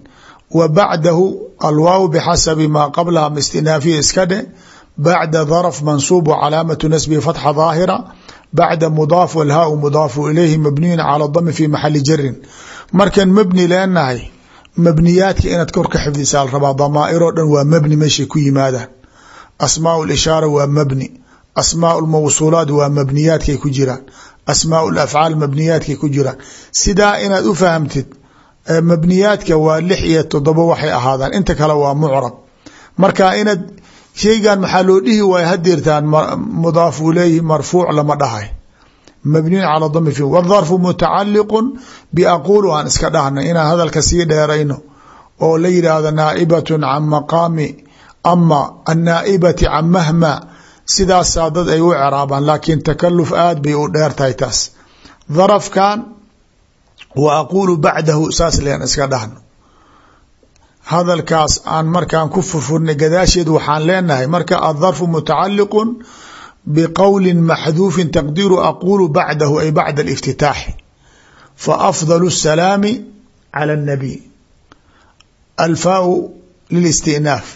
wa bacdahu alwaaw bixasabi maa qablaha istinaafiya iska dhe bacda darf mansuub calaamatu nasbihi fatxa daahira bacda mudaaf walhaau mudaafu ilayhi mabniyun cala dami fi maxali jarin markan mabni leenahay mabniyaadka inaad kor ka xifdisaa rabaa damaairoo dhan waa mabni meeshay ku yimaadaan. Asmaau lishaara waa mabni. Asmaau lmawsuulaat waa mabniyaadkay ku jiraan. Asmaau afcaal mabniyaadkay ku jiraan. Sidaa inaad u fahamtid mabniyaadka waa lix iyo todobo waxay ahaadaan. Inta kale waa mucrab. Marka inaad shaygan maxaa loo dhihi waaya hadeertaan mudaafu ilayhi marfuuc lama dhahay mabniyun cala dami fi wdarfu mutacaliqu biaqulu aan iska dhahna inaan hadalka sii dheerayno oo la yidhaahdo naa'ibatun can maqaami ama annaaibati can mahma sidaasaa dad ay u ceraabaan laakiin takaluf aad bay u dheer tahay taas darafkan wa aqulu bacdahu saas lean iska dhahno hadalkaas aan markaan ku furfurnay gadaasheed waxaan leenahay marka aلdharfu mutacaliqu bqowli maxduufin taqdiiru aqulu bacdahu ay bacda الاftitaaxi faafضل الsalaami calى الnabiy alfaau lilاstinaaf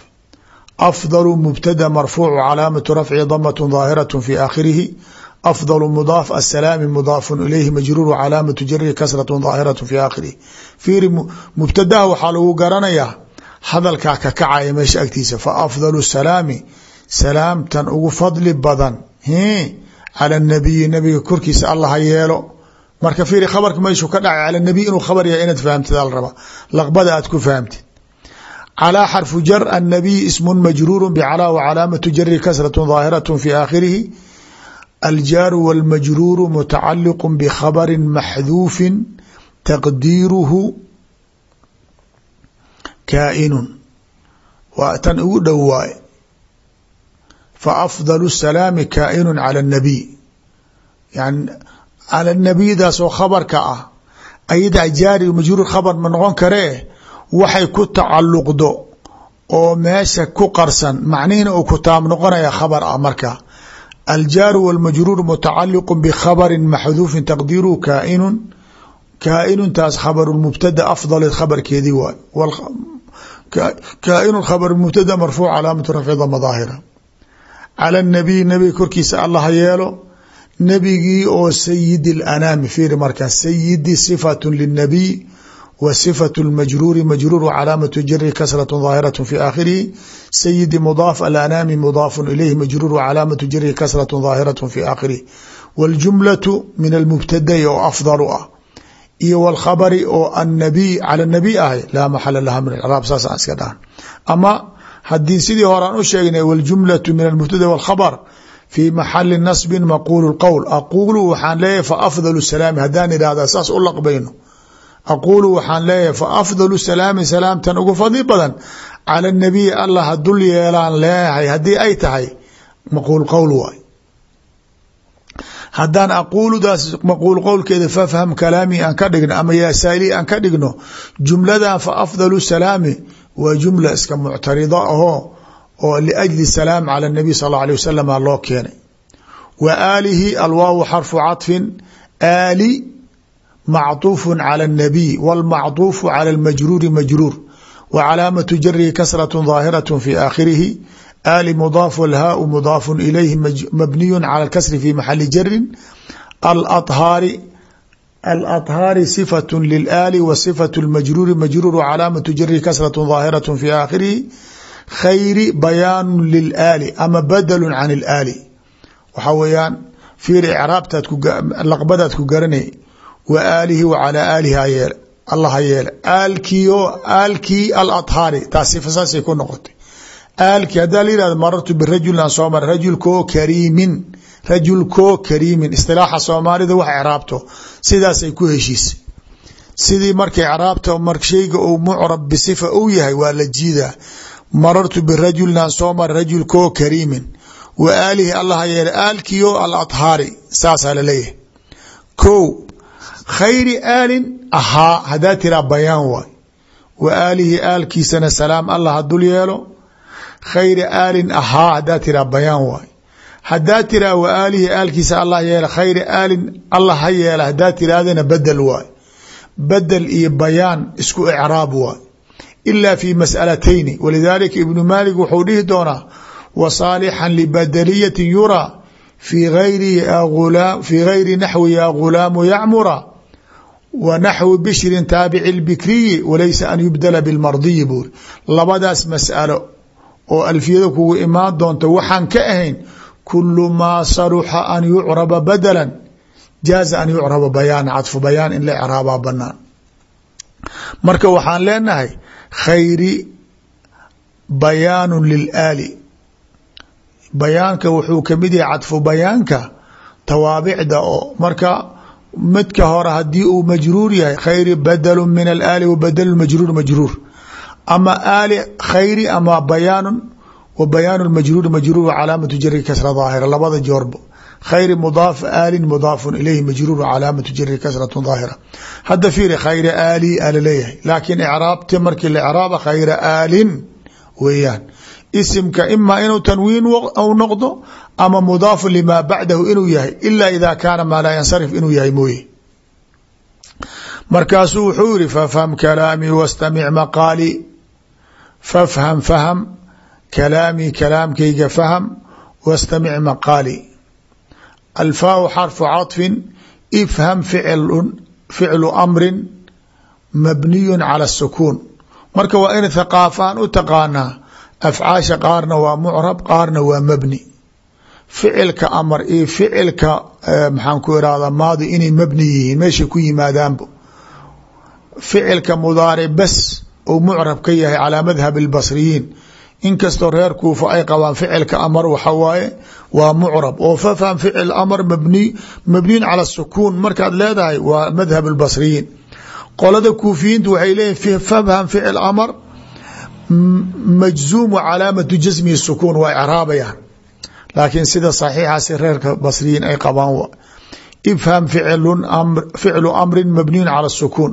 afضل mubtada marfuuc calaamatu rafci damaة ظaahiraة fi aakhirihi afضل mdaaf asalaami mudaafu ilayhi majruur calaamatu jarihi kasraة ظaahiraة fi aakhirihi fiiri mubtadaha waxaa lagu garanayaa hadalkaa ka kacaya meesha agtiisa faafضل الsalaami salaamtan ugu fadli badan. Cala nabiyi nabiga korkiisa allah ha yeelo. Marka fiiri khabarka meeshuu ka dhacay cala nabiy inuu khabar yahay inaad fahamtid al raba. Laqbada aad ku fahamtid. Calaa xarfu jar annabiy ismun majruuru bcalaa wa calaamatu jari kasratu daahiratu fi aakhirihi. Aljaaru walmajruuru mutacaliqu bkhabari maxduufin taqdiiruhu kaa'inun. Waa tan ugu dhow waaye faafdal salaami kaainu cala nabiy yani cala nabiyidaas oo khabarka ah ayadaa jaari majruur khabar ma noqon karee waxay ku tacaluqdo oo meesha ku qarsan macnihina uu kutaab noqonaya khabar ah marka aljaaru wاlmajruur mutacaliqu bkhabari maxduufin taqdiiruhu kaainu kaainuntaas khabaru mubtada afdal khabarkeedii waay kaainu khabar mubtada marfuuc calaamatu rafcida madaahira cala nabiy nabiga korkiisa allah yeelo. Nebigii oo sayidi lanaami fiiri markaas sayidi sifatu linabiy wa sifatu lmajruuri majruur calaamatu jari kasratu daahiratu fi aakhirihi sayidi mudaaf alanaami mudaafun ilayhi majruur calaamatu jari kasratu daahiratu fi aakhirihi waljumlatu min almubtadai oo afdalu ah iyo wlkhabari oo anabiy cala nabiy ahay laa maxala laha min acraab saasaan iska dhahan ama haddii sidii horean u sheegnay wاljumlaة min almubtada wاlkhabr fi maxali nasbi maquul qowl aquulu waxaan leeyahay faafdal salaami haddaan idhahda saas u laqbayno aquulu waxaan leeyahay faafdalu salaami salaamtan ugu fadli badan cala nabiyi allah hadul yeelaan leeyahay haddii ay tahay maquul qowl waay haddaan aquuludaas maquul qowlkeeda fafham kalaami aan ka dhigno ama yasaali aan ka dhigno jumladan faafdalu salaami waa jumla iska muctarida ahoo oo liajli salaam cala nabiy sal alla alay wasalama loo keenay wa aalihi alwaawu xarfu caطfin aali macطuufu calى الnabiy wاlmacطuufu calى اlmajruuri majruur wa calaamatu jarihi kasraة ظaahiraة fi aakhirihi aali mudaaf wlhaau mudaafu ilayhi mabniyu calى اkasri fi maxali jarin ahaari aladhaari sifat lilaali wa sifat lmajruuri majruur calaamatu jari kasrat daahiraة fi aakhirihi khayri bayaanu lilaali ama badalu can ilaali waxaa weeyaan fiir icraabtadlaqbadaad ku garanay wa aalihi wa calaa aalihi hayeele alla hayeele aalkiyo aalkii aladhaari taas sifasaasay ku noqotay aalkii haddaa la yihahdo marartu birajulin aan soo mara rajulko kariimin rajulkoo kariimin istilaaxa soomaalida wax icraabto sidaasay ku heshiisay sidii marka icraabta mar shayga uu mucrab bisifa uu yahay waa la jiidaa. Marartu birajulin aan soo maray rajulkoo kariimin. Wa aalihi alla ha yeele aalkiio aladhaari saasaa la leeyahay ko khayri aalin ahaa haddaa tiraa bayaan waay. Wa aalihi aalkiisana salaam allah ha dul yeelo. Khayri aalin ahaa haddaa tiraa bayaan waay haddaa tiraa wa aalihi aalkiisa allah yeela khayri aalin allah ha yeela haddaa tirahdana bedel waay. Bedel iyo bayaan isku icraab waay. Ila fi mas'alatayni walidaalika ibnu maalik wuxuu dhihi doonaa wa saalixan libadeliyatin yuraa fi gayri naxwi ya gulaamu yacmura wa naxwi bishrin taabici lbikriyi walaysa an yubdala bilmardiyi buuri labadaas mas'alo oo alfiyada kugu imaan doonta waxaan ka ahayn kulu maa saluxa an yucraba badalan jaaza an yucraba bayaan cadfu bayaan in la icraabaa banaan marka waxaan leenahay khayri bayaanu lilaali bayaanka wuxuu ka mid yahay cadfu bayaanka tawaabicda oo marka midka hore haddii uu majruur yahay khayri badalu min alaali wa badal majruur majruur ama aali khayri ama bayaanu wa bayaanu majruur majruur calaamatu jari kasra daahira labada joorbo khayri mudaaf aalin mudaafun ilayhi majruur calaamatu jari kasratu daahira. Hadda fiiri khayra aali ala leeyahay. Laakiin icraabti markii la icraaba khayra aalin weeyaan. Isimka ima inuu tanwiin u noqdo ama mudaafu limaa bacdahu inuu yahay ila ida kaana maa laa yansarif inuu yahay mooye. Markaasuu wuxuu yihi fafham kalaamii wastamic maqaali fafham faham kalaamii kalaamkayga faham wastamic maqaali alfaau xarfu caطfin ifham ficlu amrin mabniyu cala الsukuun marka waa in thaqaafaan u taqaanaa afcaasha qaarna waa mucrab qaarna waa mabni ficilka amar iyo ficilka maxaan ku irahda maadi inay mabni yihiin meeshay ku yimaadaanbo ficilka mudaaric bas ou mucrab ka yahay calaa madhab اlbasriyiin inkastoo reer kuufa ay qabaan ficilka amar waxa waaye waa mucrab. Oo fafham ficil amar mabni mabniyin cala sukuun. Markaad leedahay waa madhab اlbasriyiin qolada kuufiyiintu waxay leeyihiin fafham ficil amar majzuumu calaamatu jasmihi sukuun waa icraabayaan. Laakiin sida saxiixaasi reerka basriyiin ay qabaan ifham ficlu amrin mabniyun cala sukuun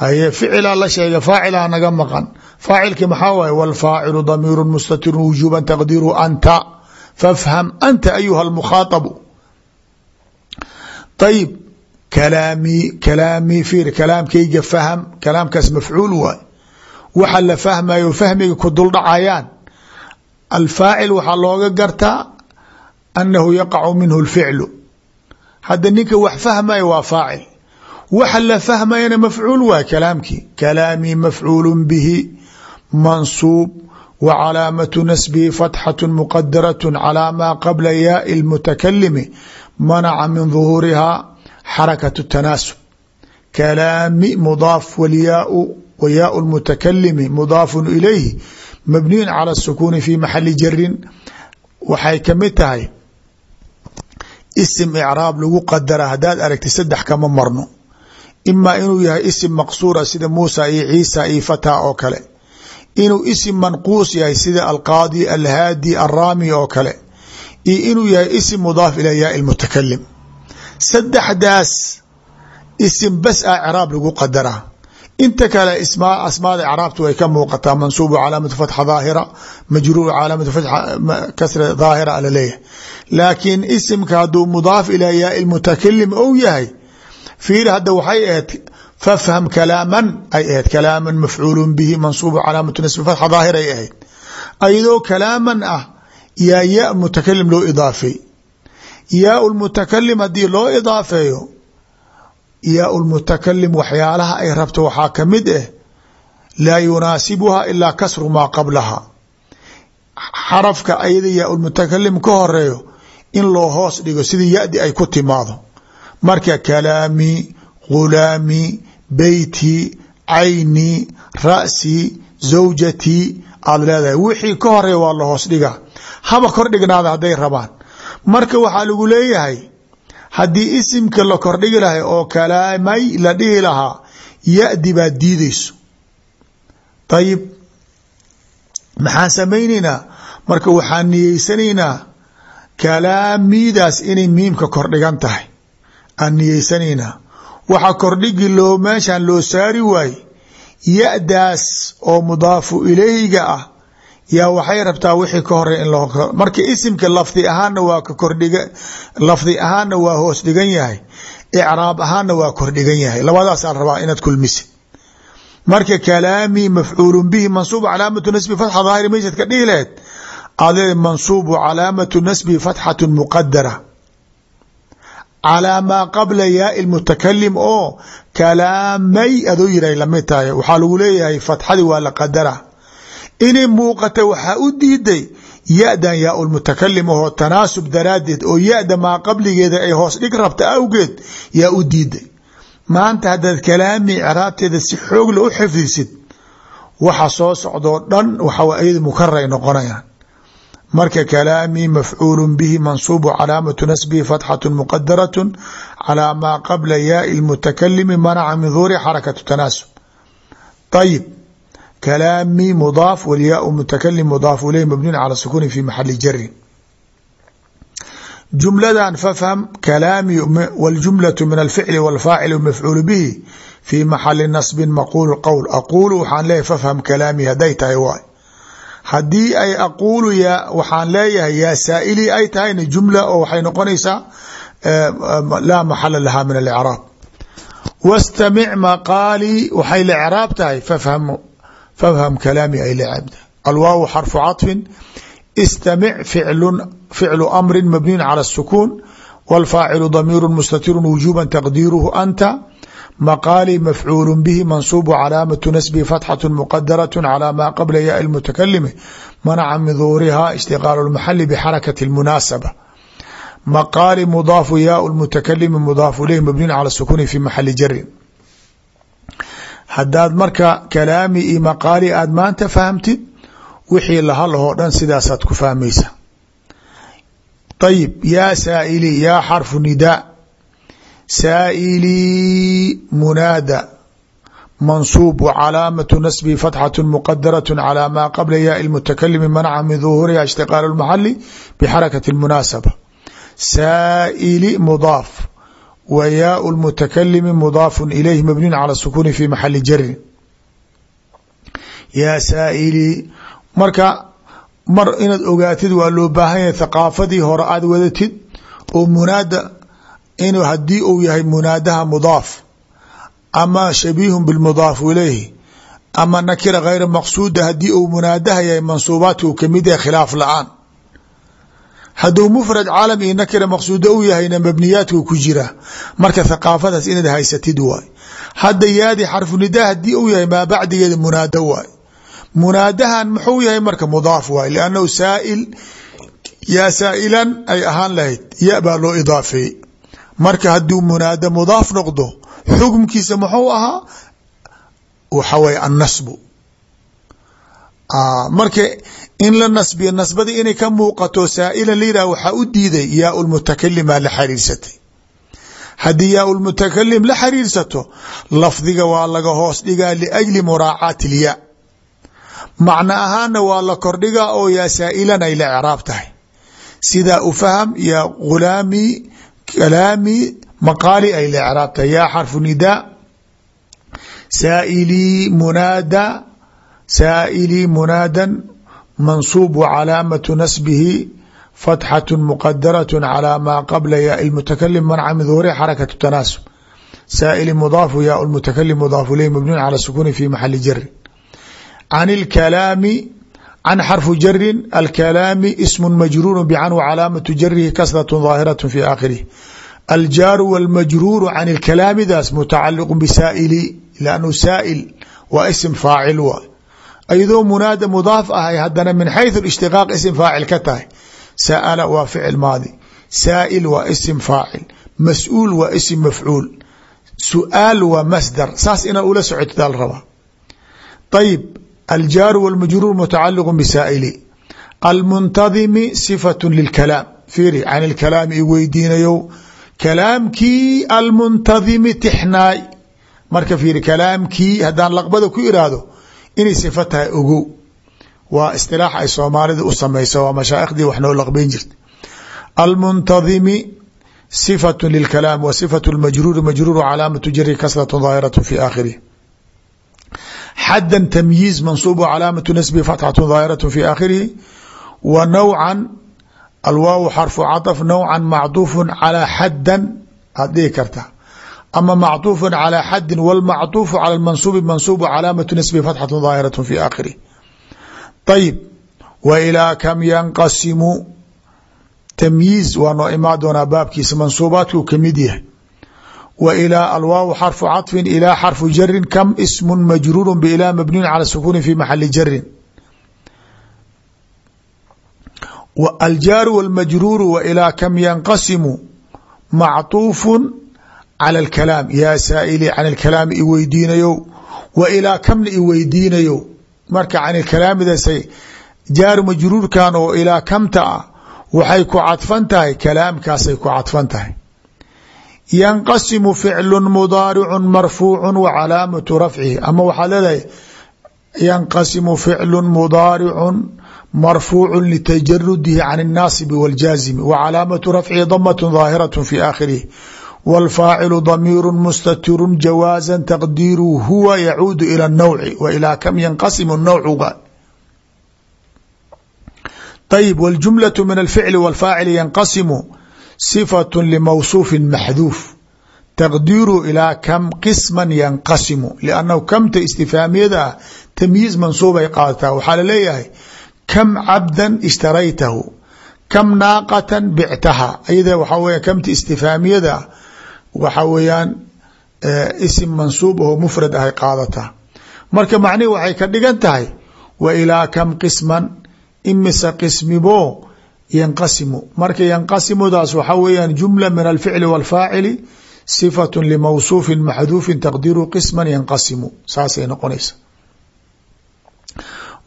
haye ficilaa la sheegay faacilaa naga maqan. Faacilki maxaa waaye? Wlfaacilu damiiru mustatirun wujuuban taqdiru anta. Fafham anta ayuha lmukhaaabu ayib kalaamii kalaamii fiir kalaamkayga faham kalaamkaas mafcuul waay waxa la fahmayo fahmiga ku duldhacayaan alfaacil waxaa looga gartaa annahu yaqacu minhu lficlu hadda ninka wax fahmayo waa faacil waxa la fahmayana mafcuul waay kalaamkii kalaamii mafcuul bihi mansuub wa calaamatu nasbihi fatxaة muqadaraة calى maa qabla yaai اlmutakalimi manaca min ظuhuurihaa xarakaة الtanaasub kalaami mudaaf wlyaau wa yaau اlmutakalimi mudaafu ilayhi mabniyu calى الsukuuni fi maxali jarin waxay kamid tahay isim icraab lagu qadara haddaad aragti saddex kama marno imaa inuu yahay isim maqsuura sida muusa iyo ciisa iyo fata oo kale. Inuu isim manquus yahay sida alqaadi alhaadi alraami oo kale. Iyo inuu yahay isim mudaaf ila yaai mutakalim saddexdaas isim bas a icraab lagu qadaraa inta kale asmaada icraabtu way ka muuqataa mansuubu calaamatu fatxa daahira majruur calaamatu kasra daahira ala leeyahay. Laakiin isimka hadduu mudaaf ila yaai mutakalim ou yahay fiir hadda waxay ahayd fafham kalaaman ay ahayd kalaaman mafcuulu bihi mansuubu calaamatu nasbi fatxa daahir ay ahayd ayadoo kalaaman ah yaa ya mutakalim loo idaafay yaau lmutakalim haddii loo idaafeeyo yaau lmutakalim waxyaalaha ay rabto waxaa ka mid ah laa yunaasibuha ilaa kasru maa qablaha xarafka ayada yaau lmutakalim ka horeeyo in loo hoos dhigo sidii yadi ay ku timaado marka kalaamii ghulaamii beytii caynii ra'sii zawjatii aada leedahay. Wixii ka horreeya waa la hoos dhiga haba kor dhignaada hadday rabaan. Marka waxaa lagu leeyahay haddii isimka la kordhigi lahay oo kalaamay la dhihi lahaa ya-di baad diideyso ayib maxaan samayneynaa marka waxaan niyeysanaynaa kalaamidaas inay miimka kordhigan tahay aan niyeysanaynaa waxa loo meeshaan loo saari waaye ya-daas oo mudaafu ilayhiga ah yaa waxay rabtaa wixii ka horey in loo marka isimka lafdi ahaanna waa kordhiga lafdi ahaanna waa hoos dhigan yahay. Icraab ahaanna waa kordhigan yahay. Labadaasaa rabaa inaad kulmisid. Marka kalaamii mafcuulu bihi mansuub calaamatu nasbi fatxa daahiri meysad ka dhihi laheed adee mansuubu calaamatu nasbi fatxatu muqadara calaa maa qabla yaai lmutakalim oo kalaamay adoo yiray la mid tahay. Waxaa lagu leeyahay fatxadii waa la qadara. Inay muuqata waxaa u diiday ya-dan yaa lmutakalim ahoo tanaasub daraaddeed oo ya-da maa qabligeeda ay hoos dhig rabta awgeed yaa u diiday. Maanta haddaad kalaami craabteeda si xoogla u xifdisid waxa soo socdoo dhan waxa ayada mukaray noqonayaan marka kalaamii mafcuulu bihi mansuubu calaamatu nasbihi fatxatu muqadarat calaa maa qabla yaai lmutakalimi manaca min duuri xarakatu tanaasub ayib kalaamii mudaaf walyaau mutakalim mudaaf ileyh mabniun cala sukuuni fi maxali jarin jumladan fafham kalaami wاljumlaة min alficli wاlfaacil mafcuul bihi fi maxali nasbin maquul qowl aquulu waxaan leeyahay fafham kalaami hadday tahay waay haddii ay aquulu ya waxaan leeyahay yaa saaili ay tahayna jumla oo waxay noqonaysaa laa maxala laha min alicraab wاstamic maqaalii waxay lecraab tahay fafham fafham kalaami ay lecraab tahay alwaaw xarfu caطfin istamic ficlu amri mabniyu calى الsukuun wاlfaacilu damiiru mustatiru wujuba taqdiiruhu anta maqaalي mafcuul bihi mansuub calaamaة nasbi fatxaة mqadaraة calى ma qabla ya اlmutakalimi manaca min duhuriha ishtiqaal اlmaxali bxarakaة اmunaasaba maqaali mudaafu ya mutakalimi mudaafu ilayh mabniyu calى sukuni fi maxali jarin hadaad marka kalaami iyo maqaali aad maanta fahamtid wixii lahalahoo dhan sidaasaad ku fahmaysa ayib yaa saaili yaa xarfu nidaa saailii munaada mansuub wcalaamatu nasbi fatxaة mqadaraة calى ma qabla yaai اlmutakalimi manca min duhuriha ishtiqaal اlmaxali bxarakaة اmunaasaba saaili mudaaf wa yaau اlmutakalimi mudaafu ilayh mabniyu calى sukuni fi maxali jarin yaa saailii marka mar inaad ogaatid waa loo baahan yahay thaqaafadii hore aad wadatid oo munaada in haddii uu yahay munaadaha mudaaf ama shabiihun bilmudaaf ilayhi ama nakira gayra maqsuuda haddii uu munaadaha yahay mansuubaadka uu ka mid yahay khilaaf la'aan. Hadduu mufrad caalam iyo nakira maqsuuda u yahayna mabniyaadku ku jira marka thaqaafadaas inaad haysatid waay. Hadda yaadi xarfu nidaa haddii uu yahay maa munaado waay. Munaadahan muxuu yahay marka mudaaf waay lannahu saail yaa saailan ay ahaan lahayd ya baa loo idaafeeyey marka hadduu munaada mudaaf noqdo xukumkiisa muxuu ahaa? Waxa way annasbu. Marka in la nasbiyo nasbada inay ka muuqato saailan layidhah waxaa u diiday yaa lmutakalimaa la xariirsatay. Haddii yaa la xariirsato lafdiga waa laga hoos dhigaa liajli muraacaati ilyaa macno ahaana waa la kordhigaa oo yaa saailan ay la ecraab tahay. Sidaa u faham yaa ghulaami kalaami maqaali ay la ecraab tahay yaa xarfu nidaa saailii munaada saailii munaadan mansuub wcalaamatu nasbihi fatxaة mqadaraة calى ma qabla ya mutakalim manca min duhuri xarakaة tanaasub saaili mudaafu ya mutakalim mudaafu ilayh mabniun calى sukuni fi maxali jari can اlkalaami can xarfu jari alkalaami ismu majruur bcan wcalaamatu jarihi kasraة ظaahiraة fi aakhirih aljaaru wاlmajruuru can اlkalaamidaas mutacaliq bisaaili lannu saail waa isim faacil wa ayadoo munaada mudaaf ahay hadana min xayثu اshtiqaaq isim faacil ka tahay sa'ala waa ficil maadi saa'il waa isim faacil mas-uul waa isim mafcuul su-aal waa masdar saas inaad ula socotidaa la rabaa ayib aljaaru wاlmajruur mutacaliq bisaa'ili almuntadimi sifaة lilkalaam fiiri can ilkalaami i weydiinayo kalaamkii almuntadimi tixnaay marka fiiri kalaamkii haddaan laqbada ku iraahdo inay sifo tahay ogow waa istilaax ay soomaalida u samaysa waa mashaaikhdii wax noo laqbeyn jirta almuntadimi صifaة lilkalaam wa صifaة اlmajruuri majruur calaamatu jari kasraة ظaahiraة fi aakhirih xada tamyiiz mansuub calaamatu nasbi fatxaة ظaahiraة fi aakhirihi wa nawca alwaaw xarfu caطf nawca macطuuf calى xadan aad dhihi karta ama macطuuf calى xadi wاlmacطuuf calى mansuubi mansuub calaamatu nasbi fatxaة ظaahiraة fi aakhirih ayib wa ilaa kam yanqasimu tamyiiz waa noo imaa doonaa baabkiisa mansuubaadkuu kamid yahay wa ilaa alwaaw xarfu caطfin ilaa xarfu jarin kam ismu majruuru bilaa mabniyun cala sukuuni fi maxali jarin aljaaru wاlmajruuru wa ilaa kam yanqasimu macطuufu cala اlkalaam yaa saaili can اlkalaami i weydiinayo wa ilaa kamna i weydiinayo marka can kalaamidaasay jaar majruurkan oo ilaa kamta ah waxay ku cadfan tahay kalaamkaasay ku cadfan tahay yanqasimu ficlu mudaaricu marfuucu wa calaamatu rafcihi ama waxaa leedahay yanqasimu ficlu mudaaricu marfuucu litajarudihi can الnaasibi wاljaazimi wa calaamatu rafcihi damat daahiraة fi aakhirihi wاlfaacilu damiiru mustatiru jawaaza taqdiiru huwa yacuudu ilى الnowci wa ilaa kam yanqasimu nawcuga ayb wاljumlaة min alficli wاlfaacili yanqasimu صifaة limawsuufi maxduuf taqdiiru ilaa kam qisma yanqasimu lannahu kamta istifaamiyada ah tamyiiz mansuubay qaadataa waxaa la leeyahay kam cabda ishtaraytahu kam naaqata bictaha ayada waxaa weya kamta istifaamiyada ah waxa weeyaan isim mansuub aho mufrad ahay qaadataa marka macnihi waxay ka dhigan tahay wa ilaa kam qisman imise qismibo yanqasimu marka yanqasimudaas waxaa weeyaan jumla min alficli wاlfaacili صifaة limawsuufi maxduufi taqdiru qisma yanqasimu saasay noqonaysa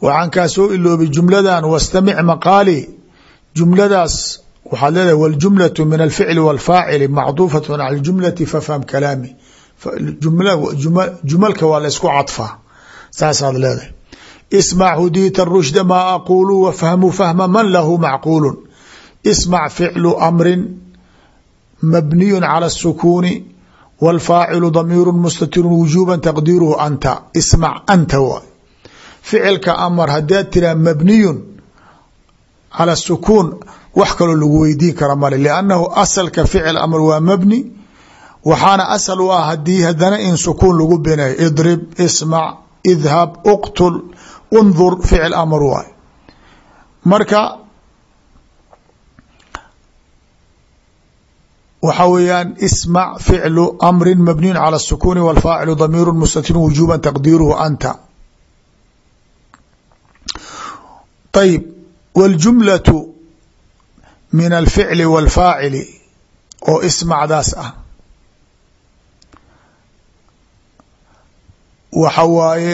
waxaan kaa soo iloobay jumladan wastamic maqaali jumladaas waxaad leedahay wاljumlaة min alficli wاlfaacili macduufaة cala jumlati fafham kalaami jumalka waa la isku cadfaa saasaad leedahay ismac hudiita rushda maa aquulu wafhamu fahma man lahu macquulu ismac ficlu amrin mabniyu calى الsukuuni wاlfaacilu damiiru mustatiru wujuba taqdiiruhu anta ismac anta waay ficilka amar hadaad tiraa mabniyun calى الsukuun wax kaloo lagu weydiin kara male lannahu asalka ficil amr waa mabni waxaana asal u ah hadii hadana in sukuun lagu binayo idrib ismac idhab uqtul undur ficil amr waay marka waxa weeyaan ismac ficlu amri mabniyu calى الsukuni wاlfaacilu damiiru mustatir wujuba taqdiiruhu anta ayb wاljumlaة min alficli wاlfaacili oo ismacdaas ah waxa waaye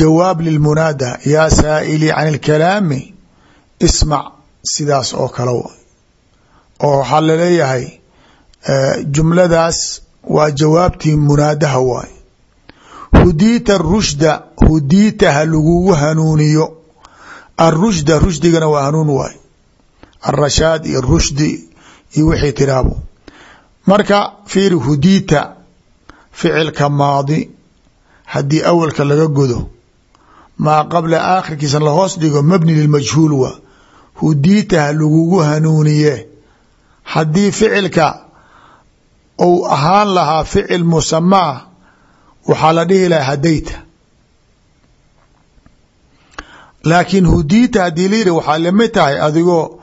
jawaab lilmunaada yaa saa'ili can اlkalaami ismac sidaas oo kale w. Oo waxaa la leeyahay jumladaas waa jawaabtii munaadaha waay. Hudiita rushda hudiita ha lagugu hanuuniyo. Arushda rushdigana waa hanuun waay. Arashaad iyo rushdi iyo wixii tiraabo. Marka fiiri hudiita ficilka maadi haddii awalka laga godo maa qabla aakhirkiisa lahoos dhigo mabni lilmajhuul waa hudiita ha lagugu hanuuniye. Haddii ficilka uu ahaan lahaa ficil musamaa waxaa la dhihi lahaa hadayta. Laakiin hudiita haddii la yidhi waxaa la mid tahay adigoo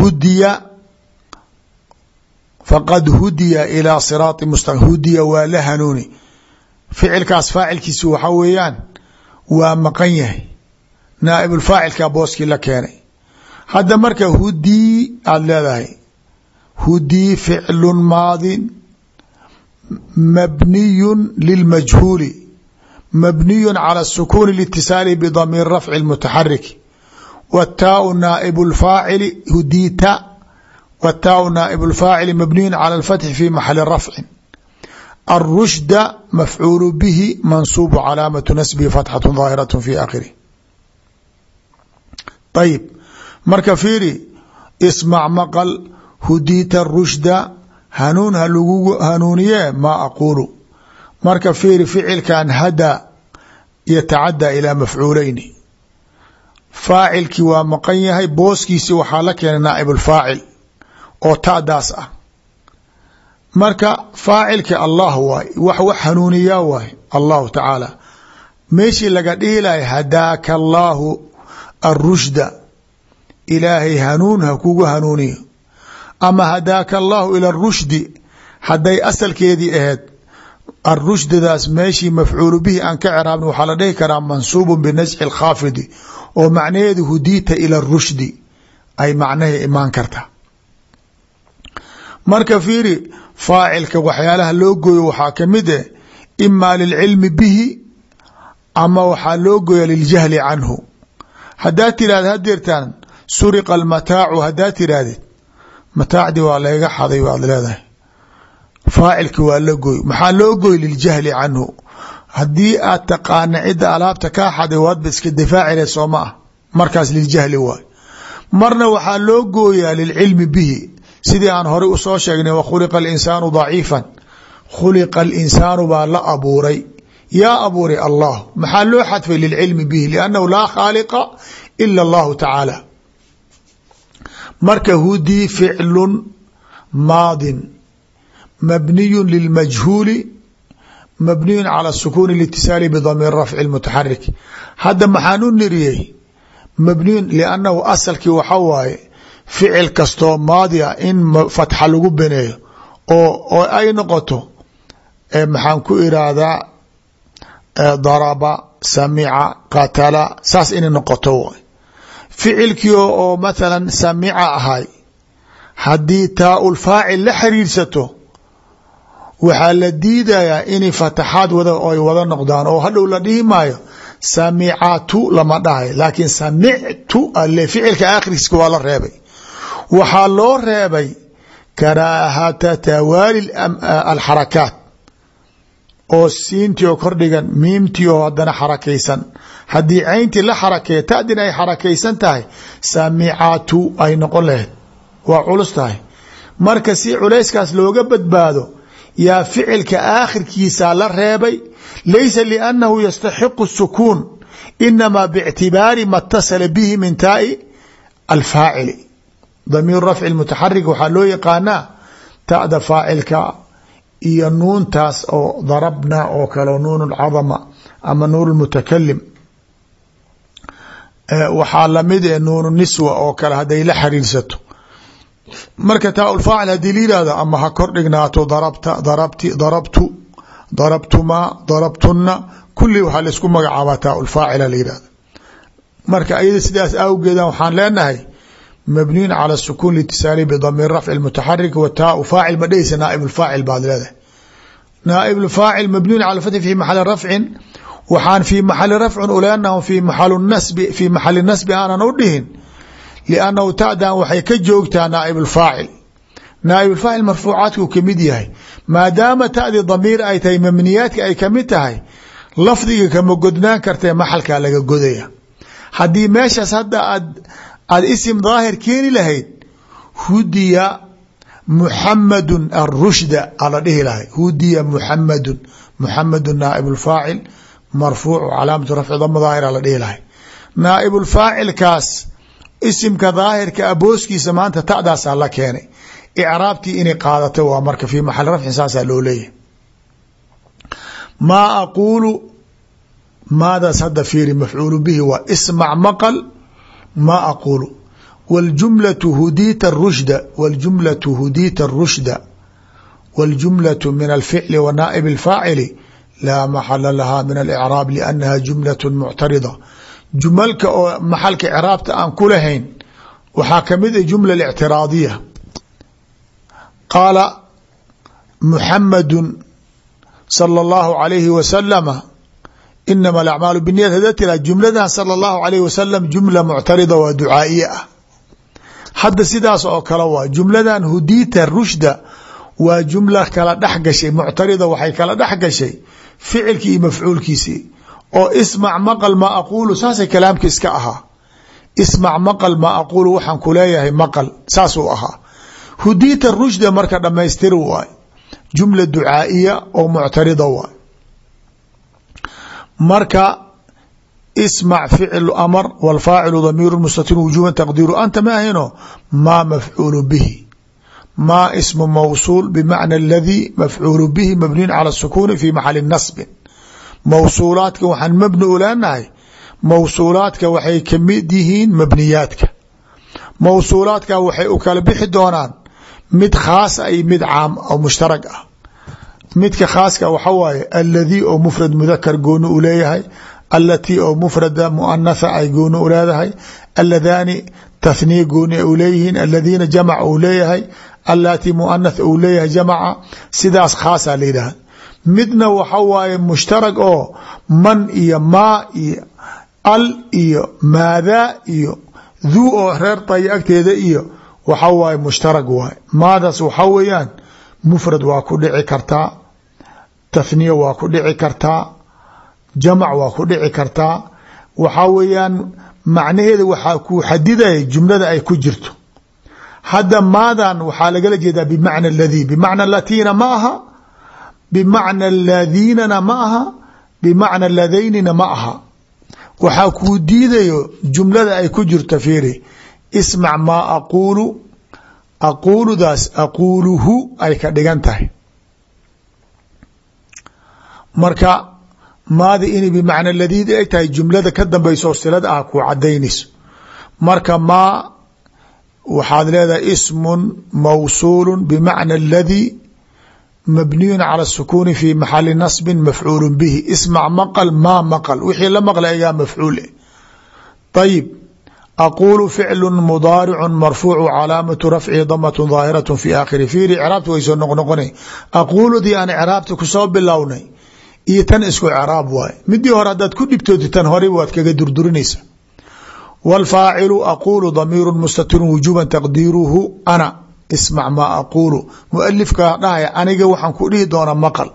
hudiya faqad hudiya ilaa siraati mustaqim. Hudiya waa la hanuuni. Ficilkaas faacilkiisi waxaa weeyaan waa maqan yahay. Naaib ulfaacilka booskii la keenay. Hadda marka hudii aada leedahay hudii ficlun maadin mabniyun lilmajhuuli mabniyun cala sukuuni litisaalihi bidamiir rafci lmutaxariki wataau naaib lfaacili hudita wataau naaib lfaacili mabniyun cala alfatxi fi maxali rafcin. aلrushda mafcuul bihi mansuub calaamaةu nasbihi fatxaة ظaahiraة fi akhirih ayib marka fiiri ismac maqal hudiita rushda hanuun ha lagugu hanuuniye maa aquulu marka fiiri ficilkan hadaa yatacadaa ilaa mafcuuleyni faacilkii waa maqan yahay booskiisi waxaa la keenay naaib اfaacil oo taadaas ah marka faacilki allah waay wax wax hanuuniyaa waay allahu tacaala. Meeshii laga dhihi lahay hadaaka allaahu arushda ilaahay hanuun ha kugu hanuuniyo. Ama hadaaka allahu ila rushdi hadday asalkeedii ahayd arushdidaas meeshii mafcuulu bihi aan ka ciraabna waxaa la dhihi karaa mansuubu binasci lkhaafidi oo macnaheedu hudiita ila rushdi ay macnahay imaan karta marka fiiri faacilka waxyaalaha loo gooyo waxaa ka mid eh imaa lilcilmi bihi ama waxaa loo gooya liljahli canhu. Haddaad tirahda hadeertaan suriqa almataacu haddaad tirahdid mataacdii waa layga xaday waad leedahay. Faacilki waa la gooy. Maxaa loo gooy liljahli canhu? Haddii aad taqaana cidda alaabta kaa xaday waadba iska difaaci lahed soo ma ah. Markaas liljahli waay. Marna waxaa loo gooyaa lilcilmi bihi sidii aan horey u soo sheegnay wakhuliqa alinsaanu daciifan. Khuliqa alinsaanu baa la abuuray. Yaa abuuray allah maxaa loo xadfay lilcilmi bihi? Liannahu laa khaaliqa ila allahu tacaala. Marka hudii ficlu maadin mabniyu lilmajhuuli mabniyu calى sukuuni litisaali bdamiir rafci mutaxarik hadda maxaan u niriyey mabniyun liannahu asalkii waxa waaye ficil kastoo maadi a in fatxa lagu beneeyo oo ay noqoto maxaan ku iraahdaa daraba samica qatala saas inay noqoto ficilkii oo mathala samica ahay haddii taa-ulfaacil la xiriirsato waxaa la diidayaa inay fataxaad wada ay wada noqdaan. Oo hadhow la dhihi maayo samicatu lama dhahay laakiin samictu ale ficilka aakhirkiiska waa la reebay waxaa loo reebay karaahata tawaali alxarakaat. Oo siintii oo kordhigan miimtii oo haddana xarakaysan. Haddii cayntii la xarakeeya tadin ay xarakaysan tahay samicatu ay noqon lahayd waa culus tahay. Marka si culayskaas looga badbaado yaa ficilka aakhirkiisaa la reebay laysa liannahu yastaxiqu sukuun inamaa bictibaari ma اtasala bihi min taai alfaacili damiir rafci mutaxarik waxaa loo yaqaanaa ta'da faacilka iyo nuuntaas oo darabna oo kale nuun cadama ama nuun mutakalim waxaa la mid e nuunu niswa oo kale hadday la xiriirsato marka taaulfaacil haddii la yihahdo ama ha kor dhignaato darabta darabti darabtu darabtumaa darabtuna kulli waxaa la isku magacaabaa taaulfaacila la yihahdo marka ayada sidaas awgeeda waxaan leenahay mabniyun cala sukuun litisaali bidamiir rafci mutaxarik wa taau faacil ma dheheysa naaib faacil baad leedahay. Naaib faacil mabniyun cala fathi fi maxali rafcin waxaan fii maxali rafcin uleenahu fi fii maxali nasbi aanan u dhihin liannahu tadan waxay ka joogtaa naaib faacil naaib faacil marfuucaadku ka mid yahay. Maadaama tadi damiir ay tahay mabniyaadka ay ka mid tahay lafdiga kama godnaan kartee maxalkaa laga godaya haddii meeshaas hadda aad aada isim daahir keeni lahayd hudiya muxamadu arushda ala dhihi lahay hudiya muxamadu muxamadu naaib faacil marfuuc calaamatu rafci dama daahir ala dhihi lahay naaib faacilkaas isimka daahirka abooskiisa maanta ta'daasaa la keenay. Icraabtii inay qaadato waa marka fii maxali rafcin saasaa loo leeyahay. Maa aquulu maadaas hadda fiiri mafcuulu bihi waa ismac maqal ma aquulu wاljumlaة hudiita rushda wاljumlaة hudiita rushda wاljumlaة min alficli wa naaib اlfaacili laa maxala laha min alicraab liannaha jumlaة muctarida jumalka oo maxalka craabta aan ku lahayn waxaa kamid a jumla اctiraadiya qaala muxamadu salى اllahu عalayhi wasalama inama alacmaalu biniyat hada tira jumladan sala allahu alayh wasalam jumla muctarida waa ducaa'iye ah hadda sidaas oo kale waa jumladan hudiita rushda waa jumla kala dhex gashay muctarida waxay kala dhex gashay ficilkii iyo mafcuulkiisii oo ismac maqal ma aquulu saasay kalaamka iska ahaa ismac maqal ma aquulu waxaan ku leeyahay maqal saasuu ahaa hudiita rushda marka dhamaystir waay jumla ducaa'iya oo muctarida waay marka ismac ficlu amr wاlfaacilu damiir mustatir wujuba taqdiiru anta ma ahino maa mafcuulu bihi. Maa ismu mawsuul bimacna aladii mafcuulu bihi mabniyun cala sukuuni fi maxali nasbin. Mawsuulaadka waxaan mabni u leenahay mawsuulaadka waxay ka mid yihiin mabniyaadka. Mawsuulaadka waxay u kala bixi doonaan mid khaas a iyo mid caam oo mushtarag ah midka khaaska waxa waaye aladii oo mufrad mudakar gooni u leeyahay alatii oo mufrada muanatha ay gooni u leedahay aladaani tathniya gooni u leeyihiin aladiina jamac uu leeyahay alatii muanath uu leeyahay jamaca sidaas khaasaa la yidhahda midna waxa waaye mushtarag oo man iyo maa iyo al iyo maadaa iyo duu oo reer daya agteeda iyo waxa waaye mushtarag waaye. Maadaas waxa weeyaan mufrad waa ku dhici kartaa tathniya waa ku dhici kartaa jamac waa ku dhici kartaa. Waxaa weeyaan macnaheeda waxaa kuu xadidaya jumlada ay ku jirto. Hadda maadan waxaa lagala jeedaa bimacna aladii bimacna latiina ma aha bimacna ladiinana ma aha bimacna ladaynina ma aha. Waxaa kuu diidayo jumlada ay ku jirto fiiri ismac maa aquulu aquuludaas aquuluhu ay ka dhigan tahay marka maadi inay bimacna ladiid ay tahay jumlada ka dambayso silada ah kuu cadaynayso marka maa waxaad leedahay ismun mawsuulu bimacna aladii mabniyun cala sukuni fi maxali nasbin mafcuulu bihi. Ismac maqal maa maqal. Wixii la maqla ayaa mafcuul ayib aquulu ficlu mudaaricu marfuucu calaamatu rafcihi damat daahiraة fi aakhiri fiiri craabta way soo noqnoqona aquuludii aan craabta ku soo bilownay iyo tan isku craab waay midii hore hadaad ku dhibtooti tan hore waad kaga durdurinaysa wاlfaacilu aquulu damiiru mustatirun wujuba taqdiiruhu ana ismac maa aquulu mualifka dhahaya aniga waxaan ku dhihi doonaa maqal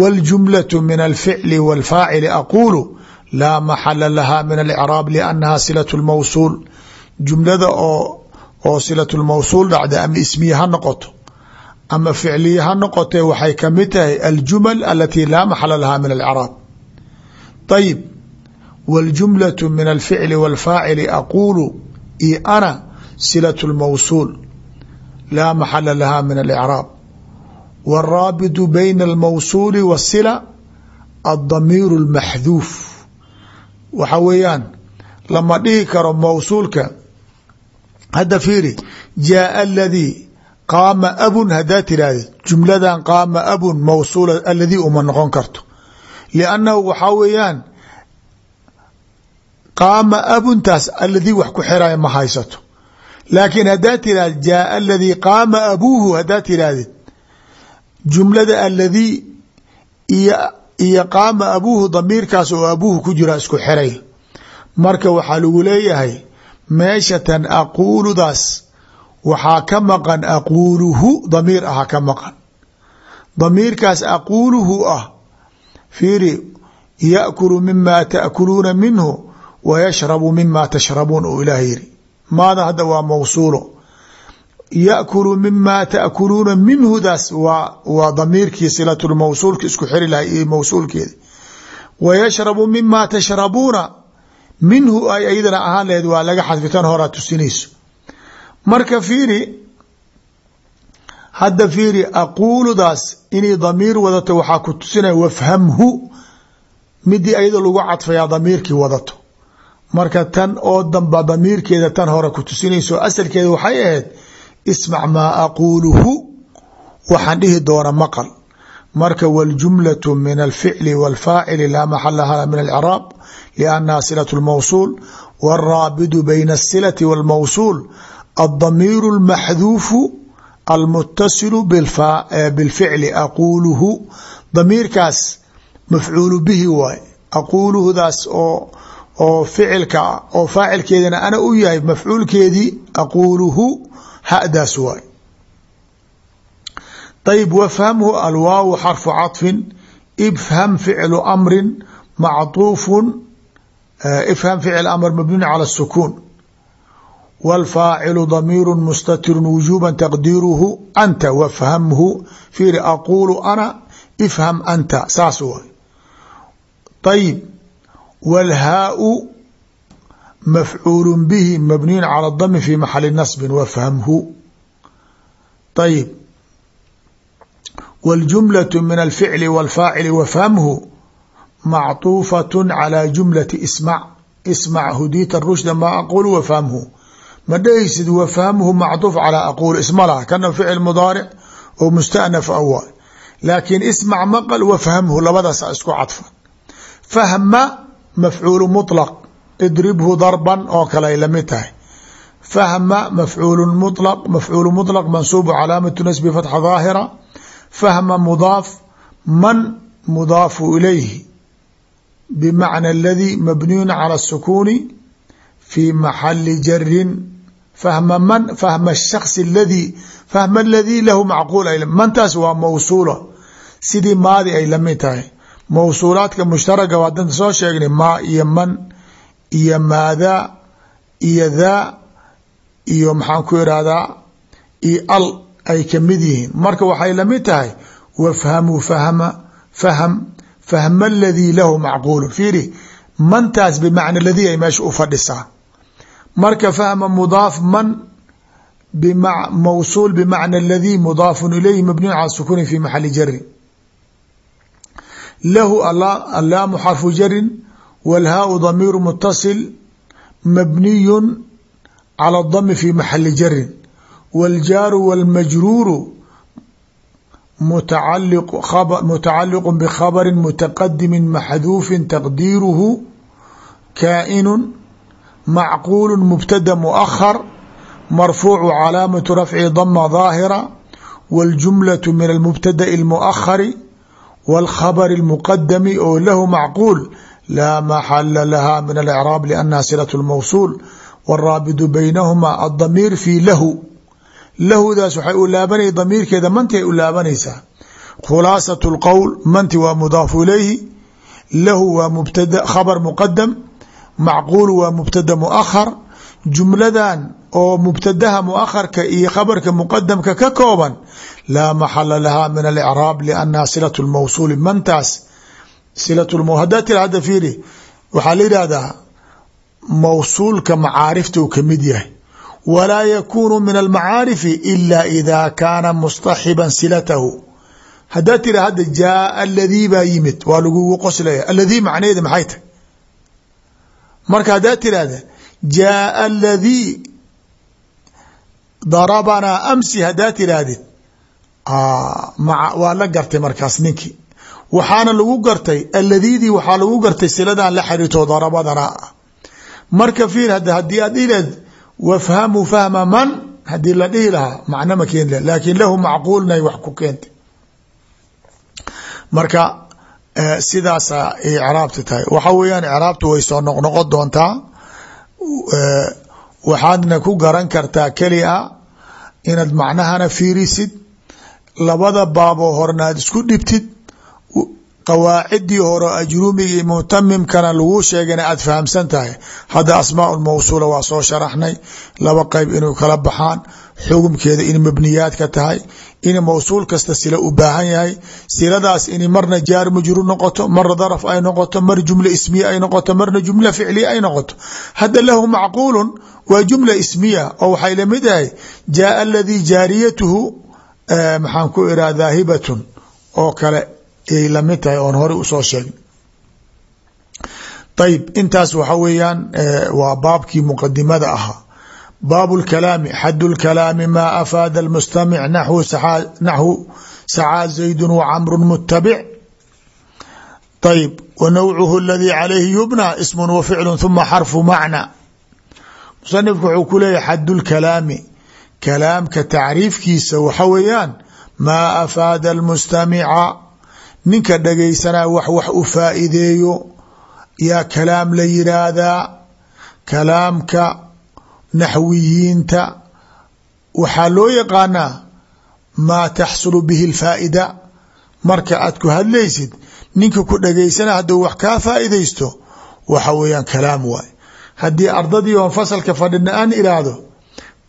wاljumlaة min alficli wاlfaacili aquulu laa maxala laha min alcraab liannaha silaة اlmawsuul jumlada oo oo silaة اlmawsuul dhacda ama ismiye ha noqoto ama ficliye ha noqotee waxay kamid tahay aljumal alati laa maxala laha min alcraab ayib wاljumlaة min alficli wاlfaacili aquulu io ana silaة اlmawsuul laa maxala laha min alcraab wاraabitu bayna almawsuuli waasila addamiir اlmaxduuf waxa weeyaan lama dhihi karo mawsuulka hadda fiiri jaaa aladii qaama abun haddaa tirahdid jumladan qaama abun mawsuula aladii uma noqon karto. Liannahu waxaa weeyaan qaama abuntaas aladii wax ku xiraya ma haysato. Laakiin haddaa tirahdid jaaa aladii qaama abuuhu haddaa tirahdid jumlada aladii iyo qaama abuuhu damiirkaas oo abuuhu ku jira isku xiray marka waxaa lagu leeyahay meeshatan aquuludaas waxaa ka maqan aquuluhu damiir aha ka maqan. Damiirkaas aquuluhu ah fiiri yaakulu mima taakuluuna minhu wa yashrabu mima tashrabuun uu ilaah yiri maada hadda waa mawsuulo. Yaakulu mima taakuluuna minhudaas waa waa damiirkii silatulmawsuulka isku xiri lahay iyo mawsuulkeeda wa yashrabu mima tashrabuuna minhu ay iyadana ahaan laheed waa laga xadfi horaa tusinayso marka fiiri hadda fiiri aquuludaas inay damiir wadato waxaa ku tusinaya wafhamhu midii ayada lagu cadfayaa damiirkii wadato marka tan oo damba damiirkeeda tan hore ku tusinayso asalkeeda waxay ahayd ismac maa aquuluhu waxaan dhihi doona maqal marka wاljumlaة min alficli wاlfaacili laa maxalaha min alcraab liannaha silaة اlmawsuul wاraabidu bayna الsilati wاlmawsuul aلdamiiru اlmaxduufu almutasilu bilficli aquuluhu damiirkaas mafcuulu bihi waay aquuluhudaas oo oo ficilka oo faacilkeedana ana u yahay mafcuulkeedii aquuluhu hadaas waay ayb wfhamhu alwaaw xarfu caطfin ifham ficlu amri macطuufu ifham ficl amr mabniun calى الsukuun wاlfaacilu damiiru mustatiru wujuba taqdiiruhu anta wafhamhu fiiri aquulu ana ifham anta saas waay ayib wاlhaau mafcuul bihi mabniyu calى اdami fi maxali nasbi wafhamhu ayib wاljumlaة min alficli wاlfaacili wafhamhu macطuufaة calى jumlati ismac ismac hudita rushda ma aqul wafhamhu ma dhehaysid wafahmuhu macطuuf calaa aquul isma laha kana ficil mudaaric oo mustanaf a waay laakiin ismac maqal wafhamhu labadaasa isku cadfa. Fahma mafcuulu mulaq idribhu darban oo kale la mid tahay. Fahma mafcuulu mulaq mafcuulu mulaq mansuubu calaamat nasbi fatxa daahira fahma mudaaf man mudaafu ilayhi bimacna aladii mabniyun cala asukuuni fi maxali jarin fahma man fahma shasi ladii fahma aladii lahu macquul mantaas waa mawsuula sidii maadi ay la mid tahay mawsuulaadka mushtaraga waadan soo sheegnay maa iyo man iyo maadaa iyo daa iyo maxaan ku irahdaa iyo al ay ka mid yihiin marka waxay la mid tahay wafhamu fahma fahm fahma aladii lahu macquulu fiiri mantaas bimacna ladii ay meesha u fadhisaa marka fahma mudaaf man mawsuul bimacna aladii mudaafun ilayhi mabniyu cala sukuni fi maxali jari lahu allaamu xarfu jarin walhaau damiiru mutasil mabniyun cala dami fi maxali jarin waljaaru walmajruuru mutacaliqu bkhabari mutaqadimi maxduufin taqdiiruhu kaa'inu macquul mubtada muahar marfuucu calaamatu rafci dama daahira wاljumlaة min almubtada'i اlmuahari wاlkhabr اlmuqadami oo lahu macquul laa maxala laha min alicraab liannaha silaة اlmawsuul wاraabidu baynahuma adamiir fi lahu lahudaas waxay u laabanay damiirkeeda manti ay u laabanaysaa khulaasaة اlqowl manti waa mudaafu ilayhi lahu waa mubtada khabr muqadam macquul waa mubtada muahar jumladan oo mubtadaha muaharka iyo khabarka muqadamka ka kooban laa maxala laha min alicraab liannaha silaة اlmawsuuli mantaas. Silat hadaa tira hadda fiiri waxaa la yihahdaa mawsuulka macaarifta uu ka mid yahay. Walaa yakunu min almacaarifi ila ida kaana mustaxiban silatahu. Hadaa tira hadda jaaa baa yimid waa lagugu qoslaya aladii macnaheeda maxay tahy marka haddaa tirahda jaaa aladii darabanaa amsi haddaa tirahdid waa la gartay markaas ninkii. Waxaana lagu gartay aladiidii waxaa lagu gartay siladan la xiriirto darabadana. Marka fiir haddii aad dhihilahed wafhamu fahma man haddii la dhihi lahaa macno ma keeni lah laakin lahu macquulnay wax ku keentay. Marka sidaasa icraabta tahay. Waxa weeyaan icraabtu way soo noqnoqon doontaa waxaadna ku garan kartaa keli a inaad macnahana fiirisid labada baaboo horena isku dhibtid qawaacidii hore ajrumiga mutamimkana laguu sheegana aad fahamsan tahay. Hadda asmaa mawsuula waa soo sharaxnay laba qeyb inuu kala baxaan xugumkeeda in mabniyaadka tahay in mawsuul kasta sila u baahan yahay. Siladaas in marna jaar majruur noqoto marna daraf ay noqoto mar jumla ismiya ay noqoto marna jumla ficliya ay noqoto. Hadda lahu macquulu waa jumla ismiya oo waxay la mid tahay jaaa aladii jaariyatuhu maxaan ku iraa daahibatun oo kale yay la mid tahay oon hore u soo sheegn ayib intaas waxa weeyaan waa baabkii muqadimada ahaa baab اkalaami xad اkalaami ma afaada اmustamic naxwu sacaa zaydu wcamru mutabic ayb wanawcuhu اladii calayhi yubnى ism waficlu huma xarfu macna musanifku wuxuu ku leeyahy xad اlkalaami kalaamka tacriifkiisa waxa weeyaan maa afaada اlmustamica ninka dhagaysanaa wax wax u faa'iideeyo yaa kalaam la yiraahdaa kalaamka naxwiyiinta. Waxaa loo yaqaanaa maa taxsulu bihi اlfaa'ida marka aad ku hadlaysid ninka ku dhagaysana hadduu wax kaa faa'iidaysto waxa weeyaan kalaam waay. Haddii ardadii oon fasalka fadhina aan iraahdo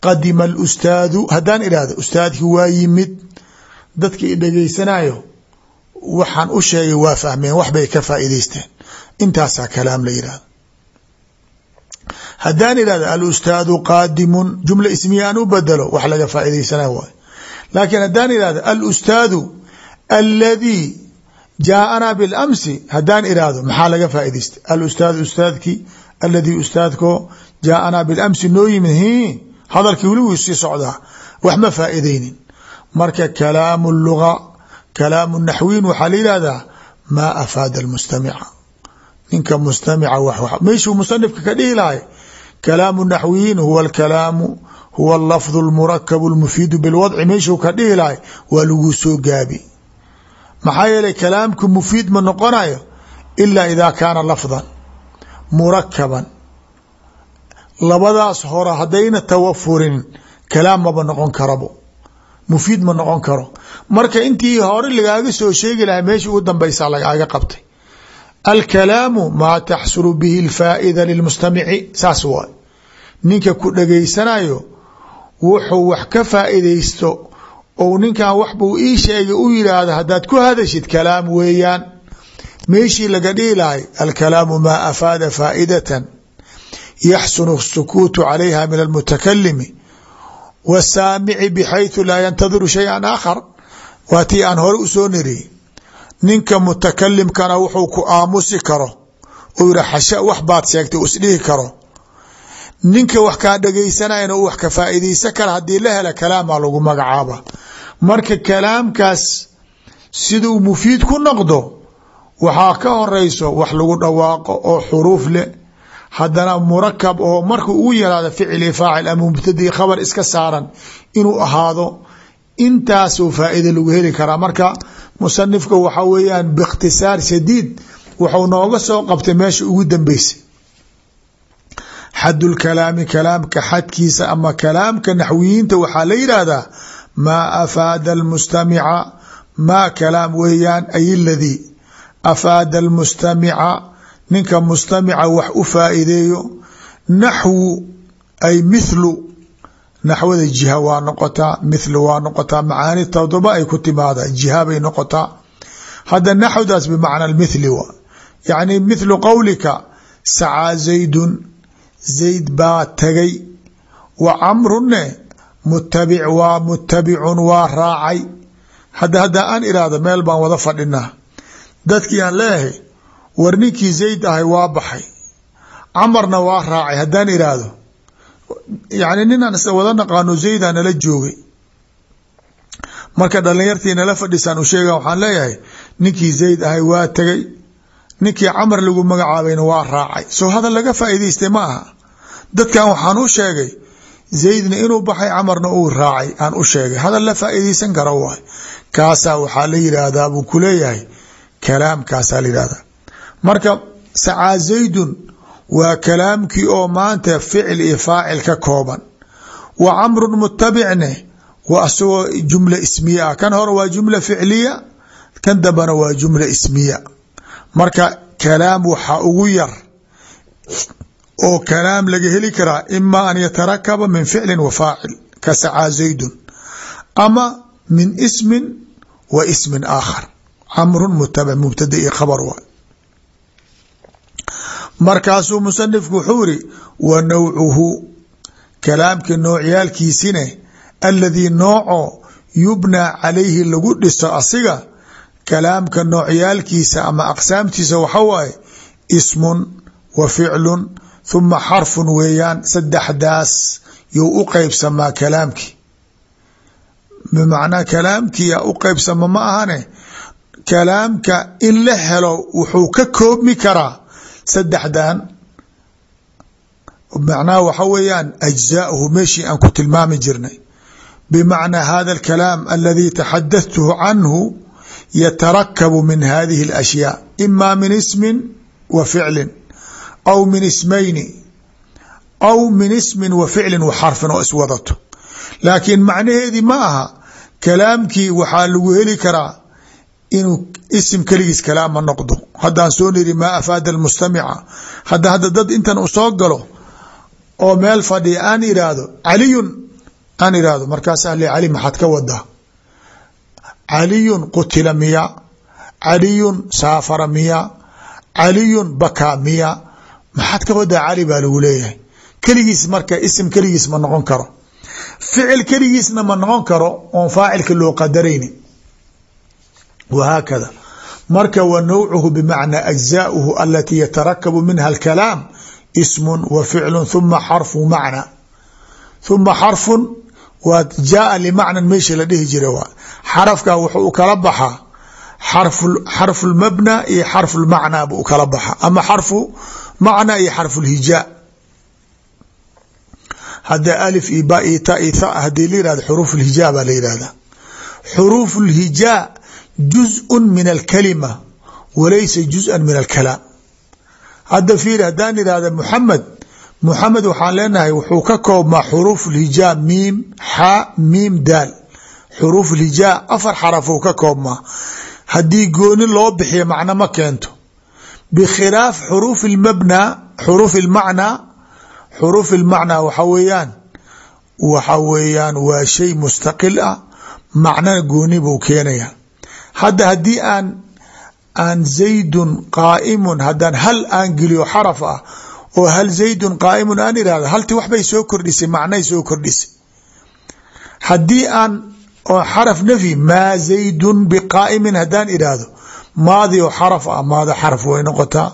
qadima alustaadu haddaan iraahdo ustaadkii waa yimid. Dadka i dhagaysanayo waxaan u sheegay waa fahmeen wax bay ka faa'iidaysteen. Intaasaa kalaam la yihahdo haddaan ihahdo alustaadu qaadimun jumla ismiya aan u bedelo wax laga faa'idaysana waay laakiin haddaan ihahdo alustaadu aladii jaaanaa bilamsi haddaan ihahdo maxaa laga faa'idaystay alustaadu ustaadkii aladii ustaadko jaaanaa bilamsi noo yimid hadalkii weli wuu sii socdaa. Wax ma faa'iidaynin. Marka kalaamu luga kalaamu naxwiin waxaa la yihahdaa maa afaada almustamica. Ninka mustamica meeshuu musanifka ka dhihi lahay kalaamu naxwiyiin huwa alkalaamu huwa alafdu almurakabu almufiidu bilwadci meeshuu ka dhihi lahay waa laguu soo gaabi. Maxaa yeelay kalaamku mufiid ma noqonayo ilaa idaa kaana lafdan murakaban. Labadaas hore haddayna tawafurin kalaam maba noqon karabo mufiid ma noqon karo. Marka intii hore lagaaga soo sheegi lahay meesha ugu dambaysaa lagaaga qabtay alkalaamu maa taxsulu bihi اlfaa'ida lilmustamici saas waay ninka ku dhageysanayo wuxuu wax ka faa'iidaysto ou ninkan waxbuu ii sheegay u yidhaahdo haddaad ku hadashid kalaam weeyaan meeshii laga dhihi lahay alkalaamu maa afaada faa'idatan yaxsunu الsukuutu calayha min almutakalimi wasaamici bxayثu laa yantadiru shayئa aakhar waa tii aan hore usoo niri ninka mutakalimkana wuxuu ku aamusi karo u yihi xasha wax baad sheegtay isdhihi karo. Ninka wax kaa dhegaysanayana uu wax ka faa'iidaysan kara haddii la hela kalaamaa lagu magacaaba. Marka kalaamkaas siduu mufiid ku noqdo waxaa ka horeyso wax lagu dhawaaqo oo xuruuf leh. Haddana murakab oo marka ugu yaraado ficli faacil ama mubtadii khabar iska saaran inuu ahaado intaasuu faa'iida lagu heli karaa. Marka musanifka waxa weeyaan biikhtisaar shadiid wuxuu nooga soo qabtay meesha ugu dambeysay. Xadulkalaami kalaamka xadkiisa ama kalaamka naxwiyiinta waxaa la yidhaahdaa maa afaada almustamica maa kalaam weeyaan ay ladii afaada almustamica ninka mustamica wax u faa'iideeyo. Naxwu ay mithlu naxwada jiha waa noqotaa mithlu waa noqotaa macaani todoba ay ku timaada jiha bay noqotaa hadda naxwdaas bimacna mithli wa. Yacni mithlu qowlika sacaa zaydun zayd baa tagay wa camrunne mutabic waa mutabicun waa raacay. Hadda hadda aan iraahdo meel baan wada fadhinaa. Dadkii aan leeyahay war ninkii zayd ahay waa baxay. Camarna waa raacay haddaan iraahdo yacni ninaan is wada naqaano zaydaa nala joogay. Marka dhalinyartii nala fadhisaan u sheega waxaan leeyahay ninkii zayd ahay waa tegay ninkii camar lagu magacaabayna waa raacay. Soo hadal laga faa'iidaystay ma aha. Dadkan waxaan u sheegay zaydna inuu baxay camarna uu raacay aan u sheegay. Hadal la faa'iidaysan kara waay. Kaasaa waxaa la yidhaahdaa buu ku leeyahay kalaamkaasaa la yidhahdaa marka sacaa zaydun waa kalaamkii oo maanta ficil iyo faacil ka kooban. Wa camrun mutabicne waa asagoo jumla ismiya. Ah kan hore waa jumla ficliya kan dambana waa jumla ismiya. Marka kalaam waxaa ugu yar oo kalaam laga heli karaa ima an yatarakaba min ficlin wa faacil ka sacaa zaydun ama min ismin wa ismin aakhar. Camrun mutabic mubtada iyo khabar waa markaasuu musanifku wuxuu iri wa nawcuhu kalaamka noocyaalkiisine aladii nooco yubnaa calayhi lagu dhiso asiga kalaamka noocyaalkiisa ama aqsaamtiisa waxa waaye ismun wa ficlun huma xarfun weeyaan saddexdaas you u qeybsamaa kalaamkii. Bimacnaa kalaamkiia u qeybsama ma ahane kalaamka in la helo wuxuu ka koobmi karaa saddexdan macnaha waxa weeyaan ajzaahu meeshii aan ku tilmaami jirnay. Bimacnaa hada alkalaam aladii taxadathtuhu canhu yatarakabu min hadihi اlashyaa ima min ismin wa ficlin aw min ismayni aw min ismin wa ficlin wa xarfin oo iswadato. Laakiin macnaheedii ma aha kalaamkii waxaa lagu heli karaa inuu isim keligiis kalaama noqdo. Haddaan soo niri maa afaada almustamica? Hadda hadda dad intan u soo galo oo meel fadhiya aan iraahdo caliyun aan iraahdo markaas ahli cali maxaad ka wadaa? Caliyun qutila miya caliyun saafara miya caliyun bakaa miya. Maxaad ka wadaa cali baa lagu leeyahay. Keligiis marka isim keligiis ma noqon karo. Ficil keligiisna ma noqon karo oon faacilka loo qadarayni wahaakada marka wa nawcuhu bimacnaa ajzauhu alatii yatarakabu minha alkalaam ismun wa ficlu huma xarfu macna huma xarfun waa jaaa limacnan meeshii la dhihi jira waa xarafka wuxuu u kala baxaa xarfu lmabna iyo xarfu lmacnaa bu u kala baxa ama xarfu macna iyo xarfu lhijaa hadda alif iyo ba iyo ta iyo tha haddii la yihahdo xuruuf lhijaa baa la yihahda xuruuf lhijaa juz-un min alkalima walaysa juz-an min alkalaam hadda fiir haddaan idhaahda muxamed muxamed waxaan leenahay wuxuu ka koobmaa xuruuf lhijaa miim xaa miim daal xuruuf lhijaa afar xarafuu ka koobmaa haddii gooni loo bixiyo macno ma keento bikhilaaf xuruuf mabnaa xuruuf ilmacnaa xuruuf ilmacnaa waxa weeyaan waxa weeyaan waa shay mustaqil ah macnana gooni buu keenayaa hadda haddii aan aan zaydun qaaimun haddaan hal aan geliyo xaraf ah oo hal zaydun qaaimun aan irahdo halti waxbay soo kordhisay macnay soo kordhisay. Haddii aan oo xaraf nafyi maa zaydun biqaa'imin haddaan idhaahdo maadi oo xaraf ah maada xaraf way noqotaa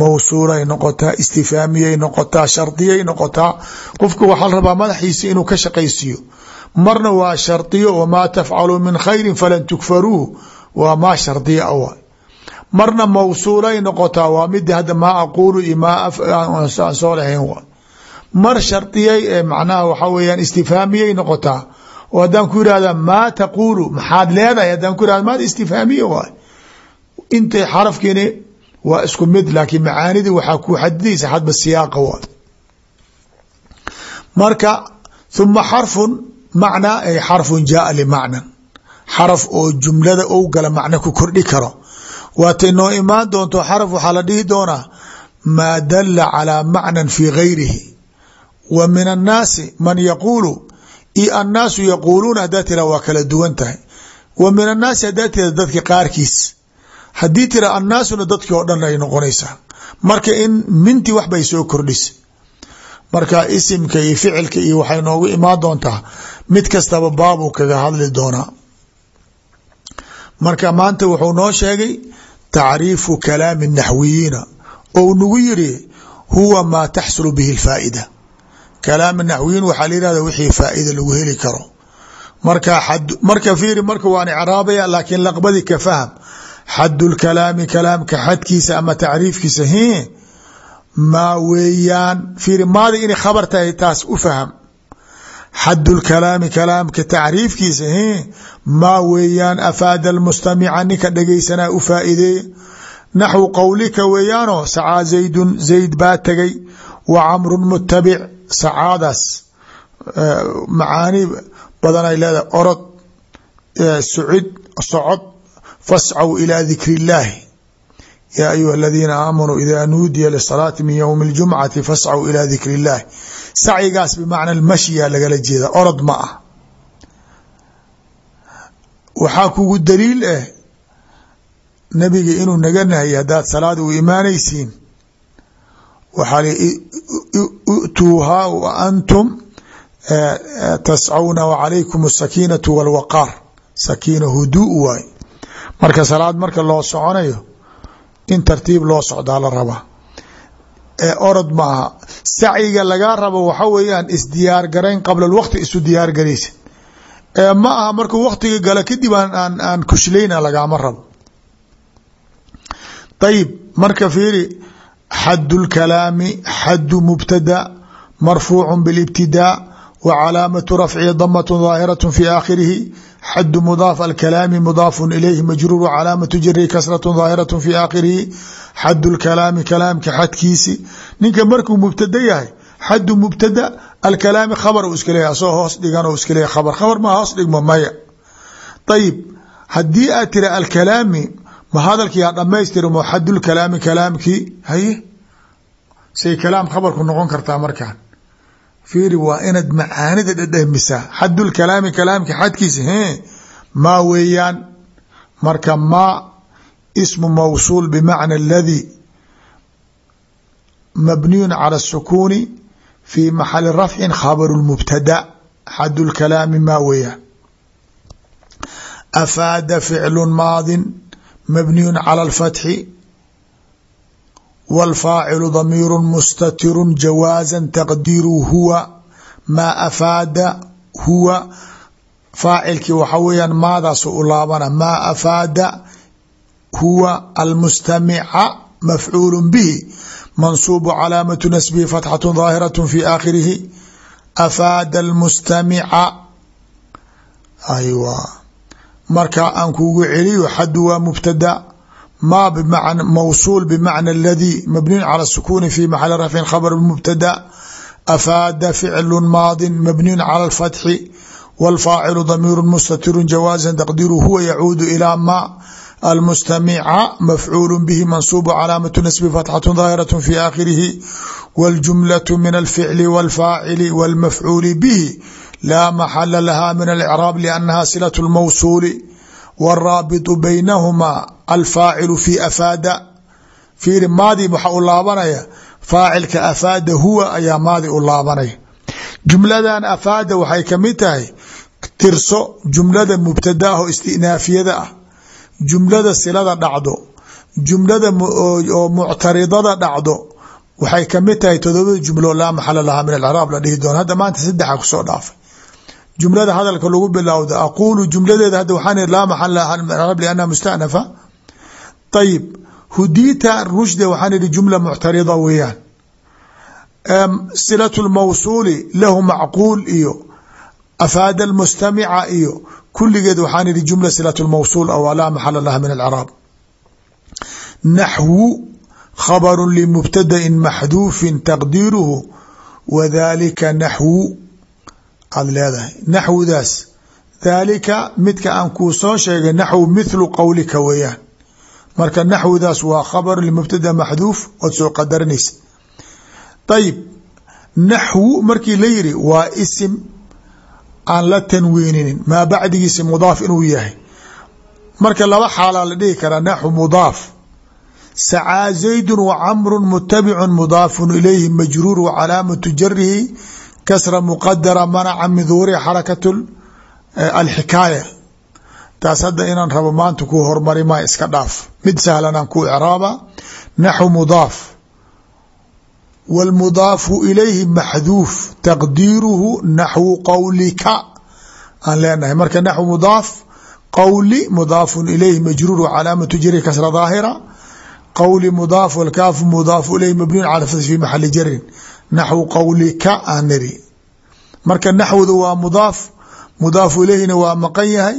mawsuulay noqotaa istifaamiyay noqotaa shardiyay noqotaa qofka waxaa rabaa madaxiisa inuu ka shaqaysiiyo. Marna waa shardiyo wamaa tafcaluu min khayrin falan tukfaruuh waa maa shardiya awa marna mawsuulay noqotaa waa midi hadda maa aquulu iyo aan soo lahayn mar shardiyay ee macnaha waxaa weyaan istifhaamiyay noqotaa. Oo haddaan ku yihahda maa taquulu maxaad leedahay haddaan ku yihahda maad istifhaamiya waay intay xarafkiini waa isku mid laakiin macaanidii waxaa ku xadidaysa hadba siyaaqa waay marka huma xarfun macnaa ay xarfun jaaa limacnan xaraf oo jumlada ou gala macno ku kordhi karo. Waatay noo imaan doonto xaraf waxaa la dhihi doonaa maa dala calaa macnan fii gayrihi. Wa min annaasi man yaquulu io annaasu yaquuluuna haddaa tira waa kala duwan tahay. Wa min annaasi haddaa tira dadka qaarkiis. Haddii tira annaasuna dadkii oo dhan ay noqonaysaa. Marka in minti wax soo kordhisa marka isimka iyo ficilka iyo waxay noogu imaan doontaa mid kastaba baabuu kaga hadli doonaa marka maanta wuxuu noo sheegay tacriifu kalaami naxwiyiina ou nagu yiri huwa maa taxsulu bihi lfaa'ida kalaami naxwiyiin waxaa la yihahda wixii faa'ida lagu heli karo. Marka marka fiiri marka waan icraabaya laakiin laqbadi ka faham xad kalaamka xadkiisa ama tacriifkiisa hi maa weeyaan? Fiiri maadi inay khabar tahay taas u faham xad lkalaami kalaamka tacriifkiisa maa weeyaan afaada lmustamica ninka dhegaysanaa u faa'ideeya naxwu qowlika weeyaanoo sacaa zaydun zayd baa tegay wa camrun mutabic sacaadaas macaani badan ay leedahay orod sucid socod fascaw ilaa dikri illaahi yaa ayuha aladiina aamanuu idaa nuudiya lisalaati min ywmi اljumcati fascaw ilaa dikri illaahi sacyigaas bimacna almashya lagala jeeda. Orod ma ah. Waxaa kugu daliil ah nabiga inuu naga nahya haddaad salaad u imaanaysiin waxaa ituuhaa wa antum tascawna wacalaykum asakiinatu walwaqaar. Sakiina huduu waay. Marka salaad marka loo soconayo in tartiib loo socdaa la rabaa orod ma aha sacyiga lagaa rabo waxa weeyaan isdiyaar garayn qabla lwaqti isu diyaar garaysa ee ma aha markuu waktiga galo kadib aan aan kushlayna lagaama rabo ayib marka fiiri xad اlkalaami xadu mubtada marfuucu biاlibtidaa wa calaamatu rafci damat daahiraة fi aakhirihi xadu mudaaf alkalaami mudaafu ilayhi majruur calaamatu jari kasraة daahiraة fi aakhirihi xadu lkalaami kalaamka xadkiisi ninka markuu mubtada yahay xadu mubtada alkalaami khabar u iska leeyahy asagoo hoos dhigan o iska leeyahy khabar khabar ma hoos dhigmo maya ayib haddii aad tira alkalaami ma hadalkii ha dhamaystirmo xadulkalaami kalaamkii haye say kalaam khabarku noqon kartaa markaan fiiri waa inaad macaanida dhadhamisaa xadulkalaami kalaamki xadkiisa he maa weeyaan marka maa ismu mawsuul bimacna aladii mabniyun cala الsukuuni fi maxali rafcin khabaru lmubtada xadulkalaami maa weeyaan afaada ficlu maadin mبني على الفتح والفاaciل ضمير مستتر جواaزا تقدير هو mا أفاada هuوa فاacilkii waxa weeyaan maadaas u laabana mا أفاada هuوa المستمعa مفعuل bه منصوب cلاaمة نسبه فتحة ظاaهرة في آkhرihi أفاada المستمعa أيوة marka aan kugu celiyo xadu waa mubtada ma mawsuul bmacna اladي mabniyu calى الsukuni fi maxali rafcin khabr mubtada afaada ficlu maadi mabniyu calى اlfatxi wاlfaacilu damiiru mustatiru jawaaza taqdiru huwa yacuudu ilaa ma almustamica mafcuul bihi mansuub calaamatu nasbi fatxatu daahiraة fi aakhirihi wاljumlaة min alficli wاlfaacili wاlmafcuuli bihi laa maxala laha min alcraab liannaha silaة اlmawsuuli wاraabiطu baynahumaa alfaacilu fi afaada fiiri maadi waxa u laabanaya faacilka afaada huwa ayaa maadi u laabanaya jumladan afaada waxay ka mid tahay tirso jumlada mubtada ah oo istinaafiyada ah jumlada silada dhacdo jumlada oo muctaridada dhacdo waxay ka mid tahay todobada jumlo laa maxala lahaa min alcraab la dhihi doon hadda jumlada hadalka lagu bilowda aquulu jumladeeda hadda waxaan laa alcraab liannaha mustanafa. Ayib hudiita rushda waxaan ihi jumla muctarida weeyaan. Silatu lmawsuuli lahu macquul iyo afaada almustamica iyo kuligeed waxaan ihi jumla silat lmawsuul aw laa maxala laha min alcraab. Naxwu khabaru limubtadain maxduufin taqdiiruhu wadalika naxwu aad leedahay. Naxwudaas. Daalika midka aan kuu soo sheegay naxwu mithlu qowlika weeyaan. Marka naxwudaas waa khabar limubtada maxduuf ood soo qadaranaysa ayib naxwu markii la yiri waa isim aan la tanwiininin. Maa bacdigiisa mudaaf inuu yahay. Marka laba xaalaa la dhihi karaa naxwu mudaaf. Sacaa zaydu wacamru mutabicu mudaafun ilayhi majruur wacalaamatu jarihi kasra muqadara manaca min duhuri xarakat alxikaaya. Taas hadda inaan rabo maanta ku hormari maa iska dhaaf. Mid sahlanaan ku icraaba naxwu mudaaf. Wاlmudaafu ilayhi maxduuf taqdiiruhu naxwu qowlika aan leenahay marka naxwu mudaaf qowli mudaafun ilayhi majruur calaamatu jari kasra daahira. Qowli mudaaf wlkaafu mudaafu ilayhi mabniyun cala fi maxali jarin naxwu qowlika aan niri marka naxwdu waa mudaaf mudaafu ilayhina waa maqan yahay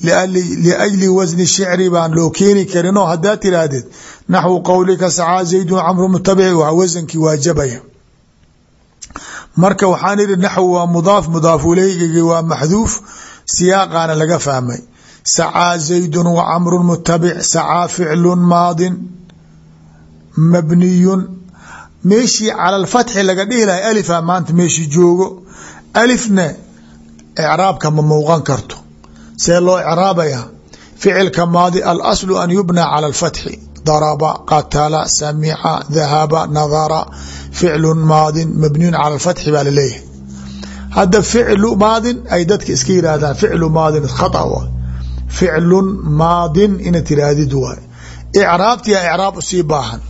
liajli wasni shicri baan loo keeni karin oo hadaa tiraahdeed naxwu qowlika sacaa zaydun camru mutabici waa wasankii waajabaya marka waxaan ihi naxw waa mudaaf mudaafu ilayhigi waa maxduuf siyaaqaana laga fahmay sacaa zaydun wa meeshii cala lfatxi laga dhihi lahay alifa maanta meeshii joogo alifna icraabka ma muuqan karto. See loo icraabaya ficilka maadi alaslu an yubna cala alfatxi daraba qatala samica dahaba nadara ficlu maadin mabniyun cala alfatxi baa la leeyahay hadda ficlu maadin ay dadka iska yihaahdaan ficlu maadin khata waay. Ficlun maadin ina tiraahdid waay. Icraabtiya icraab u sii baahan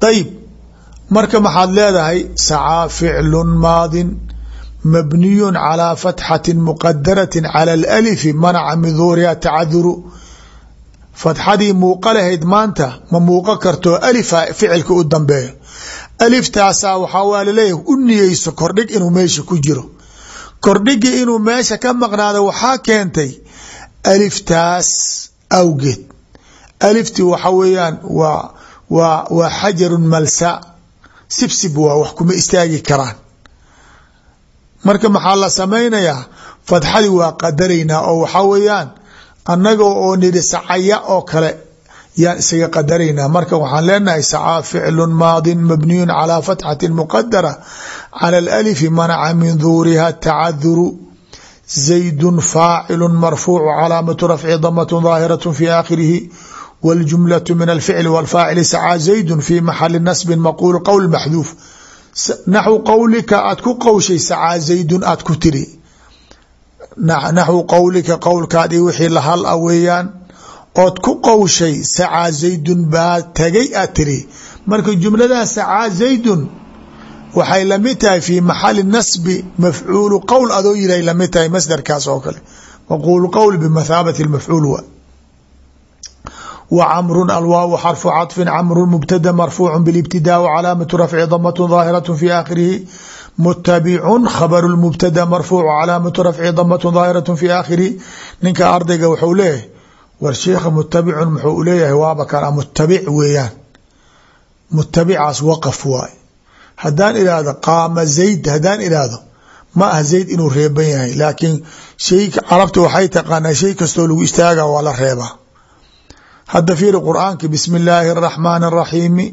ayb marka maxaad leedahay sacaa ficlun maadin mabniyun calaa fatxatin muqadaratin cala alalifi manaca min duhuriha tacaduru. Fatxadii muuqa lahayd maanta ma muuqo kartoo alifa ficilka u dambeeyo. Aliftaasaa waxaa waa la leeyahay u niyeyso kordhig inuu meesha ku jiro. Kordhigi inuu meesha ka maqnaado waxaa keentay aliftaas awgeed. Alifti waxa waa waa xajaru malsa. Sibsib waa wax kuma istaagi karaan. Marka maxaa la samaynayaa? Fadxadii waa qadaraynaa oo waxaa weeyaan annaga oo nidhi sacaya oo kale yaan isaga qadaraynaa. Marka waxaan leenahay sacaa ficlu maadin mabniyun calaa fatxati muqadara cala alalifi manaca min duuriha tacaduru zaydun faacilu marfuucu calaamatu rafci damatun daahiratu fi aakhirihi wاljumlaة min alficli wاlfaacili sacaa zaydu fi maxali nasbi maquul qowl maxduuf naxwu qowlika aad ku qowshay sacaa zaydun aad ku tiri naxwu qowlika qowlkaadii wixii lahal a weeyaan ood ku qowshay sacaa zaydun baa tagay aad tiri marka jumladaa sacaa zaydun waxay lamid tahay fi maxali nasbi mafcuulu qowl adoo yirahay lamid tahay masdarkaas oo kale maquulu qowl bimathaabati mafcuul wa wcmru alwaaw xarfu caطfi camru mubtada marfuucu bاlاbtidaa calaamatu rafci damat daahiraة fi aakhirihi mutabicu khabru mubtada marfuuc calaamatu rafci damat daahiraة fi aakhirihi ninka ardayga wuxuu leeyahay war sheikha mutabicun muxuu leeyahay waaba kana mutabic weeyaan mutabicaas waqf waay hadaan ihahdo qaama zayd hadaan ihahdo ma ah zayd inuu reeban yahay laakiin shay carabta waxay taqaanaa shay kastoo lagu istaaga waa la reebaa hadda fiiri qur'aanka bismi illaahi araxmaani araxiimi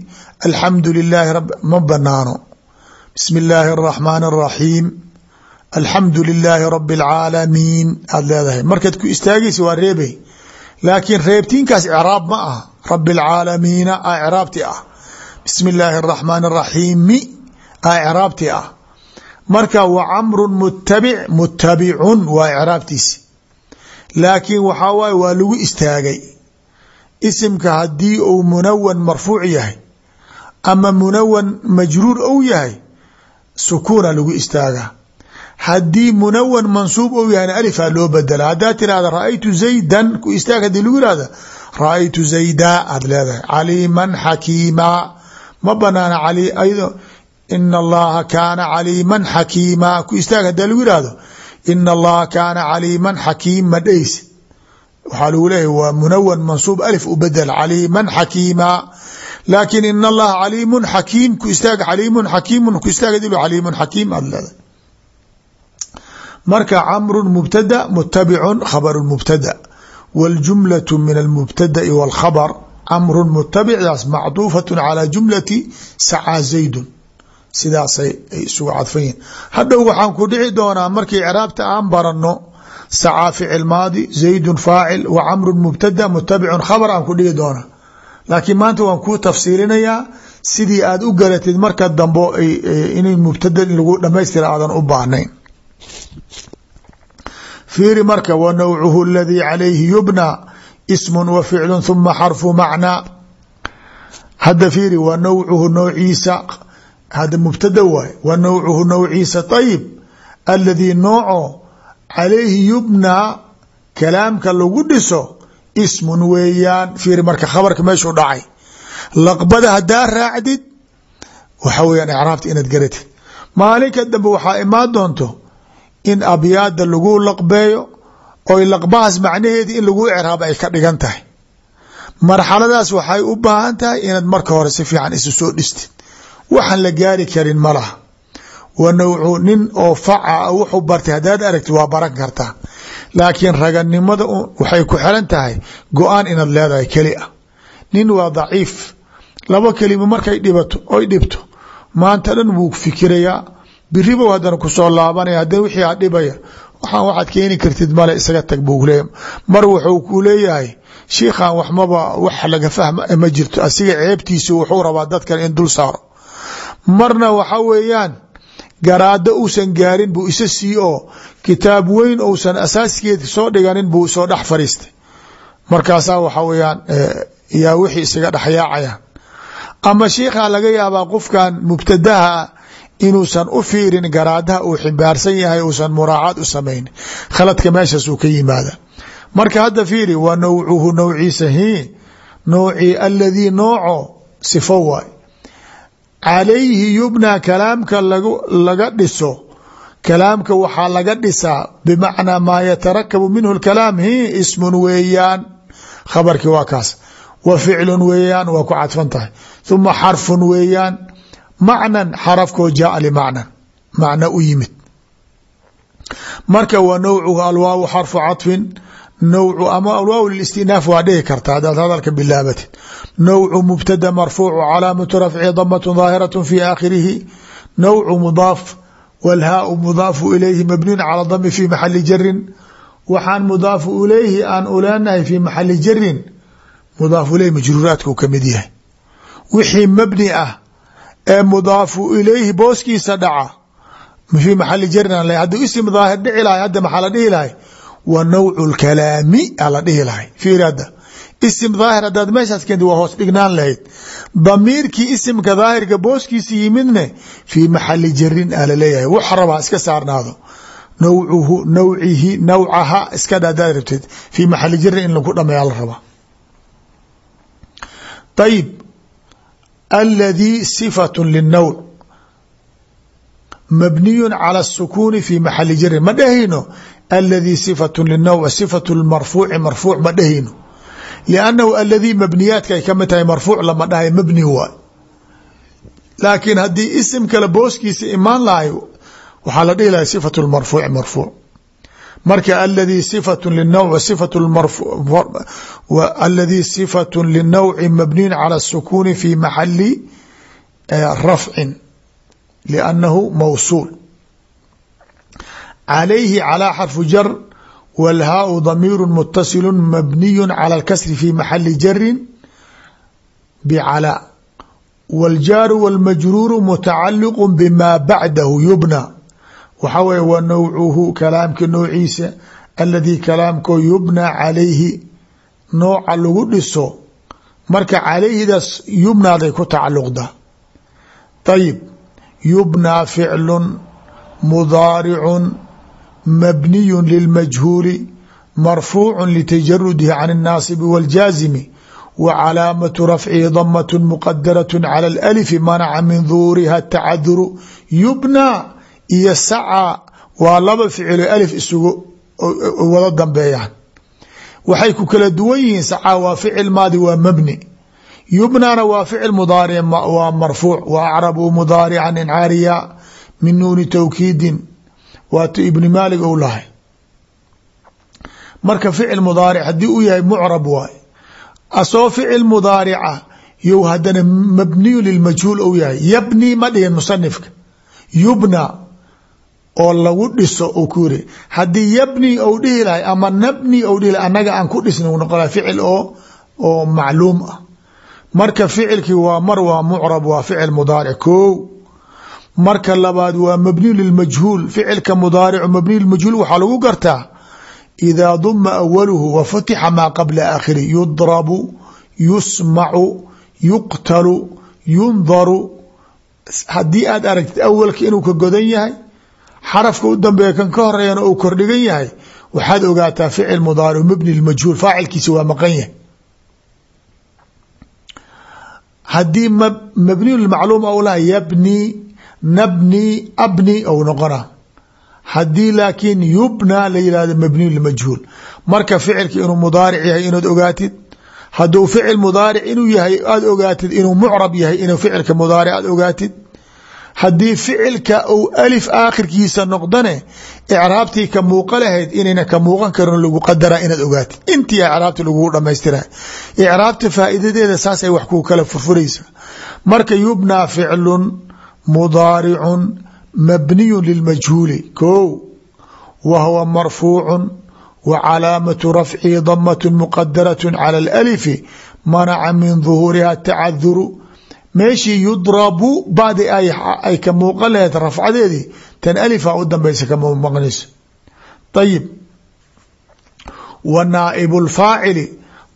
alxamdu lilaahi rab ma banaano bismi illaahi araxmaani araxiim alxamdu lilaahi rabi alcaalamiin aada leedahay. Markaad ku istaagaysa waa reebay. Laakiin reebtiinkaas icraab ma aha. Rabi alcaalamiina a icraabti ah. Bismi illaahi araxmaani araxiimi a icraabti ah. Marka wa camru mutabic mutabicun waa icraabtiisi laakiin waxaa waaye waa lagu istaagay isimka haddii uu munawan marfuuc yahay ama munawan majruur ou yahay sukuuna lagu istaagaa. Haddii munawan mansuub ou yahayna alifaa loo bedela haddaad tirahda ra'aytu zaydan ku istaag haddii lagu yihahda ra'aytu zayda aad leedahay. Caliiman xakiimaa ma banaana ina allaha kaana caliiman xakiima. Ku istaag hadaa lagu yihahdo ina allaha kaana caliiman xakiim ma waxaa lgu leeyahy waa munawan mansuub alif u bedel caliiman xakiima. Laakiin in allaha caliimun xakiim ku istaag caliimun xakiimun ku istaaga dil caliimun xakiim aada leedahay. Marka camrun mubtada mutabicun khabarun mubtada. Waljumlatu min almubtada'i walkhabar camrun mutabicdaas macduufatun calaa jumlati sacaa zaydun. Sidaasay ay isugu cadfan yihiin hadhow waxaan ku dhici doonaa markii ciraabta aan baranno sacaa ficil maadi zaydun faacil wa camru mubtada mutabicun khabr aan ku dhigi doonaa laakiin maanta waan kuu tafsiirinayaa sidii aad u garatid marka dambo inay mubtada lagu dhamaystira aadan u baahnayn fiiri marka wa nawcuhu aladii calayhi yubnى ismu wa ficlu huma xarfu macnaa hadda fiiri wa nawcuhu nawciisa hada mubtada waay wa nawcuhu nawciisa ayib aladii nooco calayhi yubnaa kalaamka lagu dhiso ismun weeyaan fiiri marka khabarka meeshuu dhacay. Laqbada hadaa raacdid waxa weyaan icraabta inaad garatid. Maalinka dambe waxaa imaan doonto in abyaada lagu laqbeeyo oy laqbahaas macnaheedi in lagu icraabo ay ka dhigan tahay. Marxaladaas waxay u baahan tahay inaad marka hore si fiican isu soo dhistid waxaan la gaari karin ma laha wa nawcu nin oo faca wuxuu bartay haddaad aragtid waa baran kartaa laakiin raganimada waxay ku xiran tahay go'aan inaad leedahay keli ah. Nin waa daciif. Laba kelimo markay dhibato oy dhibto maanta dhan wuu fikirayaa. Biribow haddana ku soo laabanaya haddana wixii a dhibaya waxaan waxaad keeni kartid male isaga tag buu leeya mar wuxuu ku leeyahay shiikhan waxmaba wax laga fahma ma jirto asiga ceebtiisu wuxuu rabaa dadkan in dul saaro. Marna waxa weeyaan garaado uusan gaarin buu isa sii oo kitaab weyn ousan asaaskeed soo dhiganin buu soo dhex fariistay markaasaa waxa weyaan yaa wixii isaga dhexyaacayaan ama shiikha laga yaabaa qofkan mubtadaha inuusan u fiirin garaadaha uu ximbaarsan yahay uusan muraacaad u samayn. Khaladka meeshaasuu ka yimaada marka hadda fiiri wa nawcuhu nawciisa hi noocii aladii nooco sifo waay calayhi yubnaa kalaamka laga dhiso. Kalaamka waxaa laga dhisaa bimacnaa maa yatarakabu minhu kalaam hi ismun weeyaan. Khabarkii waa kaas. Wa ficlun weeyaan waa ku cadfan tahay. Huma xarfun weeyaan. Macnan xarafkoo jaaa limacnan. Macna u yimid. Marka wa nawcuhu alwaawu xarfu caطfin nawcu ama alwaaw listinaaf waa dhihi karta hadaad hadalka bilaabatid nawcu mubtada marfuucu calaamatu rafci damatun daahiratu fi aakhirihi nawcu mudaaf walhaau mudaafu ilayhi mabniun cala dami fi maxali jarin waxaan mudaafu ilayhi aan uleenahay fi maxali jarin mudaafu ilayhi majruuraadkuu ka mid yahay wixii mabni ah ee mudaafu ilayhi booskiisa dhaca fi maxali jarin aan le haduu isim daahir dhici lahay hadda maxaa la dhihi lahay wa nawcu lkalaami ala dhihi lahay. Fiiri hadda isim daahir haddaad meeshaas keentid waa hoos dhignaan lahayd. Damiirkii isimka daahirka booskiisi yimidne fi maxali jarin ala leeyahay. Wax rabaa iska saarnaado. Nawcuhu nawcihi nawcaha iska dhadaad rabteed fii maxali jarin in lagu dhameeyaa la rabaa. Ayib aladii sifatu linawc mabniyu cala asukuuni fii maxali jarin ma aladii صifaة linawc صifaة marfuuci marfuuc ma dhehayno lannahu aladii mabniyaadka ay kamid tahay marfuuc lama dhahay mabni waay laakiin haddii isim kale booskiisa imaan lahay waxaa la dhihi lahay صifaة marfuuci marfuuc marka aladii sifat linawc sifat aladii sifat linawci mabniyun cala الsukuni fi maxali rafcin liannahu mawsuul calayhi calaa xarfu jar wاlhaau damiiru mutasilu mabniyu cala اlkasri fi maxali jarin bcalaa wاljaaru wاlmajruuru mutacaliqu bima bacdahu yubna waxaa weye wa nawcuhu kalaamka noociisa aladii kalaamkoo yubna calayhi nooca lagu dhiso marka calayhidaas yubnaaday ku tacaluqda ayib yubnaa ficlu mudaaricu mabniyu lilmajhuuli marfuucu litajarudihi can الnaasibi wاljaazimi wa calaamatu rafcihi damaة muqadaraة calى اlأlifi manaca min duhuriha tacaduru yubnaa iyo sacaa waa laba ficilo alif isugu wada dambeeyaan waxay ku kala duwan yihiin sacaa waa ficil maadi waa mabni yubnaana waa ficil mudaaric waa marfuuc wa acrabu mudaarican incaariya min nuuni tawkiidin waatu ibni maalig ou lahay. Marka ficil mudaaric haddii uu yahay mucrab waay. Asoo ficil mudaarica you hadana mabniyu lilmajhuul ou yahay. Yabni ma dhihin musanifka. Yubna oo lagu dhiso uu ku yiri. Haddii yabni ou dhihi lahay ama nabni ou dhihi lahay annaga aan ku dhisna u noqon lahay ficil oo oo macluum ah. Marka ficilkii waa mar waa mucrab waa ficil mudaaric ko marka labaad waa mabniyu lilmajhuul ficilka mudaaricu mabniyu lilmajhuul waxaa lagu gartaa idaa duma awaluhu wa futixa maa qabla aakhiri yudrabu yusmacu yuqtalu yundaru. Haddii aad aragtid awalka inuu ka godan yahay xarafka u dambeeya kan ka horeeyana uu kordhigan yahay waxaad ogaataa ficil mudaaric mabni lmajhuul faacilkiisa waa maqan yahay. Haddii mabniyu lmacluum laha yabni nabni abni ou noqona. Haddii laakiin yubna la yihahdo mabniyu lmajhuul marka ficilka inuu mudaaric yahay inaad ogaatid hadduu ficil mudaaric inuu yahay aad ogaatid inuu mucrab yahay inuu ficilka mudaaric aad ogaatid. Haddii ficilka uu alif aakhirkiisa noqdane icraabtii ka muuqa lahayd inayna ka muuqan karin lagu qadara inaad ogaatid. Intii icraabti lagugu dhamaystira icraabta faa'iidadeeda saasay wax kuu kala furfuraysa marka yubnaa ficlun mudaaricu mabniyu lilmajhuuli. Ko wa huwa marfuucu wa calaamatu rafcihi damatun muqadaratu cala alalifi manaca min duhuuriha tacaduru. Meeshii yudrabu badi ay ka muuqan lahayd rafcadeedii tan alifa u dambaysa kama maqnayso ayib wa naa'ibu lfaacili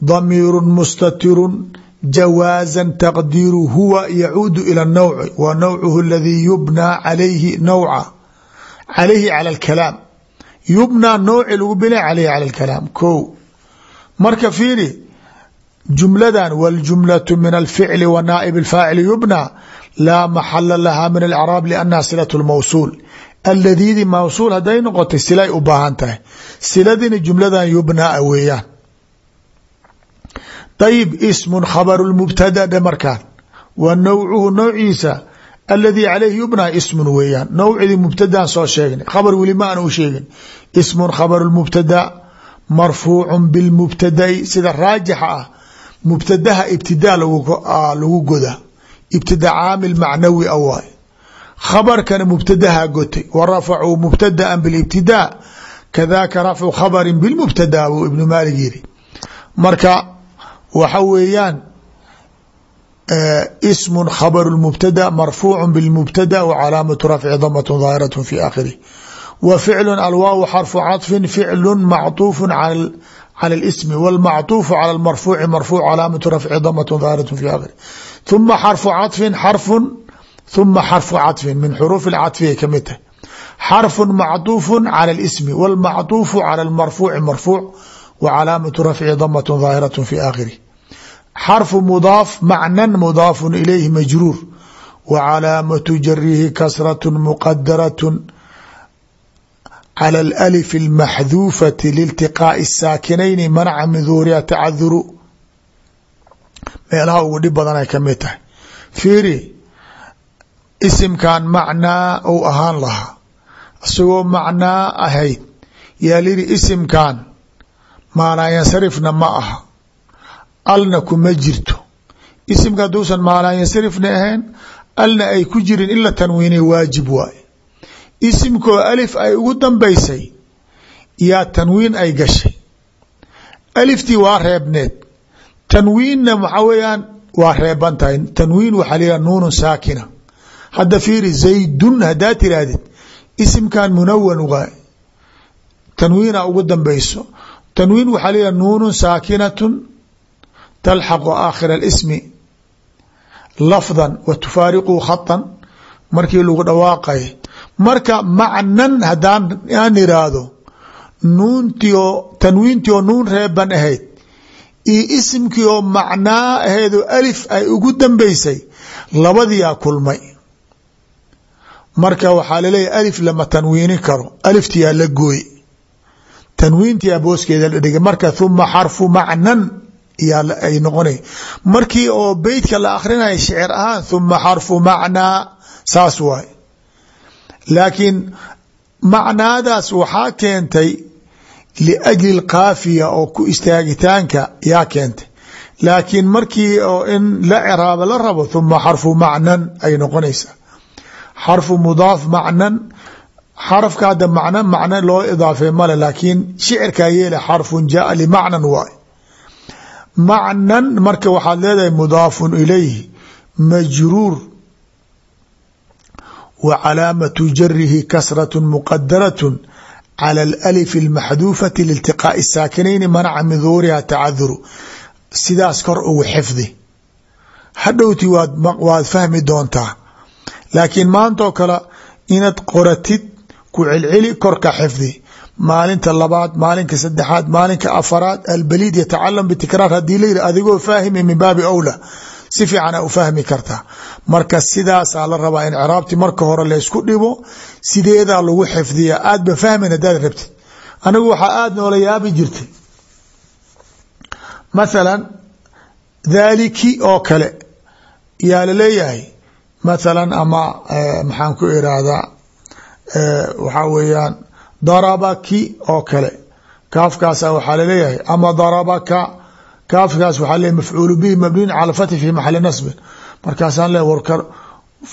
damiiru mustatirun jawaaza taqdiiru huwa yacuudu ila nawci wa nawcuhu aladii yubnaa calayhi nawca calayhi cala alkalaam yubnaa nawci lagu bina calayhi cala alkalaam ko marka fiiri jumladan waljumlatu min alficli wa naa'ib alfaacili yubnaa laa maxala lahaa min alcraab liannaha silatu lmawsuul aladiidii mawsuul hadday noqotay silay u baahan tahay siladina jumladan yubnaa weeyaan ayib ismu khabaru mubtada dhe markaan wa nawcuhu nowciisa aladii calayhi yubnaa ismun weeyaan nawcidii mubtadaan soo sheegnay khabar weli ma aan u sheegin ismun khabaru mubtada marfuucu bilmubtadai sida raajixa ah mubtadaha ibtidaa lagu goda ibtida caamil macnawi a waay khabarkana mubtadaha gotay wa rafacuu mubtadaan bilibtidaa kadaka rafcu khabarin bilmubtada buu ibnu maalig yiri marka waxa weeyaan ismu khabaru mubtada marfuucu bilmubtada wa calaamatu rafci damat daahiraة fi aakhirih wa ficlu alwaaw xarfu caطfi ficlu macطuufu calى اsm wاlmacطuufu calى اmarfuuci marfuuc calaamatu rafci damat daahiraة fi aakhirih ثuma xarfu caطfi xarfu ثuma xarfu caطfi min xuruufi اcaطfi ay kamid tahay xarfu macطuufu calى اsmi wاlmacطuufu calى اmarfuuci marfuuc wa calaamatu rafci damat daahiraة fi aakhirih xarfu mudaaf macnan mudaafun ilayhi majruur wa calaamatu jarihi kasratu muqadaratun cala alif almaxduufati liiltiqaai saakinayni manaca min duhuriha tacaduru meelaha ugu dhib badan ay ka mid tahay fiiri isimkan macnaa ou ahaan lahaa isagoo macnaa ahayd yaa liri isimkan maanaa ma aha alna kuma jirto. Isimka hadduusan maalaayansarifna ahayn alna ay ku jirin in la tanwiinay waajib waaye. Isimkoo alif ay ugu dambaysay yaa tanwiin ay gashay. Aliftii waa reebneed. Tanwiinna waxaa weeyaan waa reeban tahay. Tanwiin waxaa layihaha nuunu saakina. Hadda fiiri zaydun haddaa tirahdid isimkan munawan waay tanwiina ugu dambayso. Tanwiin waxaa layihaha nuunu saakinatun talxaqu aakhira اlismi lafdan wa tufaariqu khatan markii lagu dhawaaqay marka macnan haddaan aan iraahdo nuuntii oo tanwiintii oo nuun reeban ahayd iyo isimkii oo macnaa ahaydoo alif ay ugu dambeysay labadiyaa kulmay marka waxaa laleeyahy alif lama tanwiini karo aliftiyaa la gooy tanwiintiyaa booskeeda la marka huma xarfu macnan ay noqonay. Markii oo beytka la akrinaya shicir ahaan huma xarfu macnaa saas waay. Laakiin macnaadaas waxaa keentay liajli اlkaafiya oo ku istaagitaanka yaa keentay. Laakiin markii oo in la ciraabo la rabo huma xarfu macnan ay noqonaysaa xarfu mudaaf macnan xarafka hadda macna macna loo idaafay male laakiin shicirkaa yeela xarfun jaaa limacnan waay macnan marka waxaad leedahay mudaafun ilayhi majruur wa calaamatu jarihi kasratu muqadaratun cala alif almaxduufati liiltiqaa'i saakinayni manaca min duhuuriha tacaduru sidaas kor ugu xifdi. Hadhowti waad fahmi doontaa. Laakiin maantaoo kale inaad qoratid ku celceli korka xifdi maalinta labaad maalinka saddexaad maalinka afaraad albaliid yatacalam bitikraar haddii la yidhi adigoo faahimi min baabi awla. Si fiicana u fahmi kartaa marka sidaasaa la rabaa in ciraabti marka hore laysku dhibo sideedaa lagu xifdiya aad ba fahmin hadaad rabtid. Anigu waxaa aada noola yaabi jirtay mathalan daaliki oo kale yaa la leeyahay mathalan ama maxaan ku iraahdaa waxaa weeyaan darabaki oo kale. Kaafkaasa waxaa la leeyahay ama darabaka kaafkaas waxaa leeyahy mafcuulu bihi mabniin cala fathi fi maxali nasbin markaasaan le warkar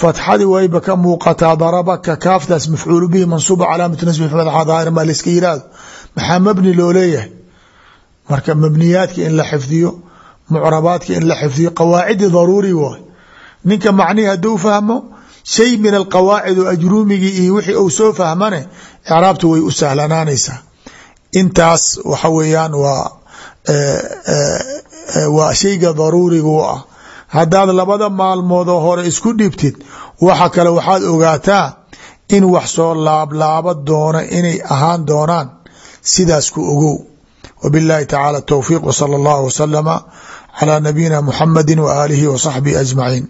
fatxadii wayba ka muuqataa darabaka kaaftaas mafcuulu bihi mansuuba calaamatu nasbi fatxa daahiran baa layska yiraahdo. Maxaa mabni loo leeyahay? Marka mabniyaadka in la xifdiyo mucrabaadka in la xifdiyo qawaacidi daruuri waay. Ninka macnihi hadduu fahmo shay min alqawaacid oo ajruumigii iyo wixii uu soo fahmane icraabtu way u sahlanaanaysaa intaas waxa weeyaan waa waa shayga daruuriga u ah haddaad labada maalmoodoo hore isku dhibtid waxa kale waxaad ogaataa in wax soo laablaaba doona inay ahaan doonaan sidaas ku ogow wbiاllahi tacaalى towfiiq wslى اllah wslama calى nabiyina muxamadi w aalihi w saxbihi ajmaciin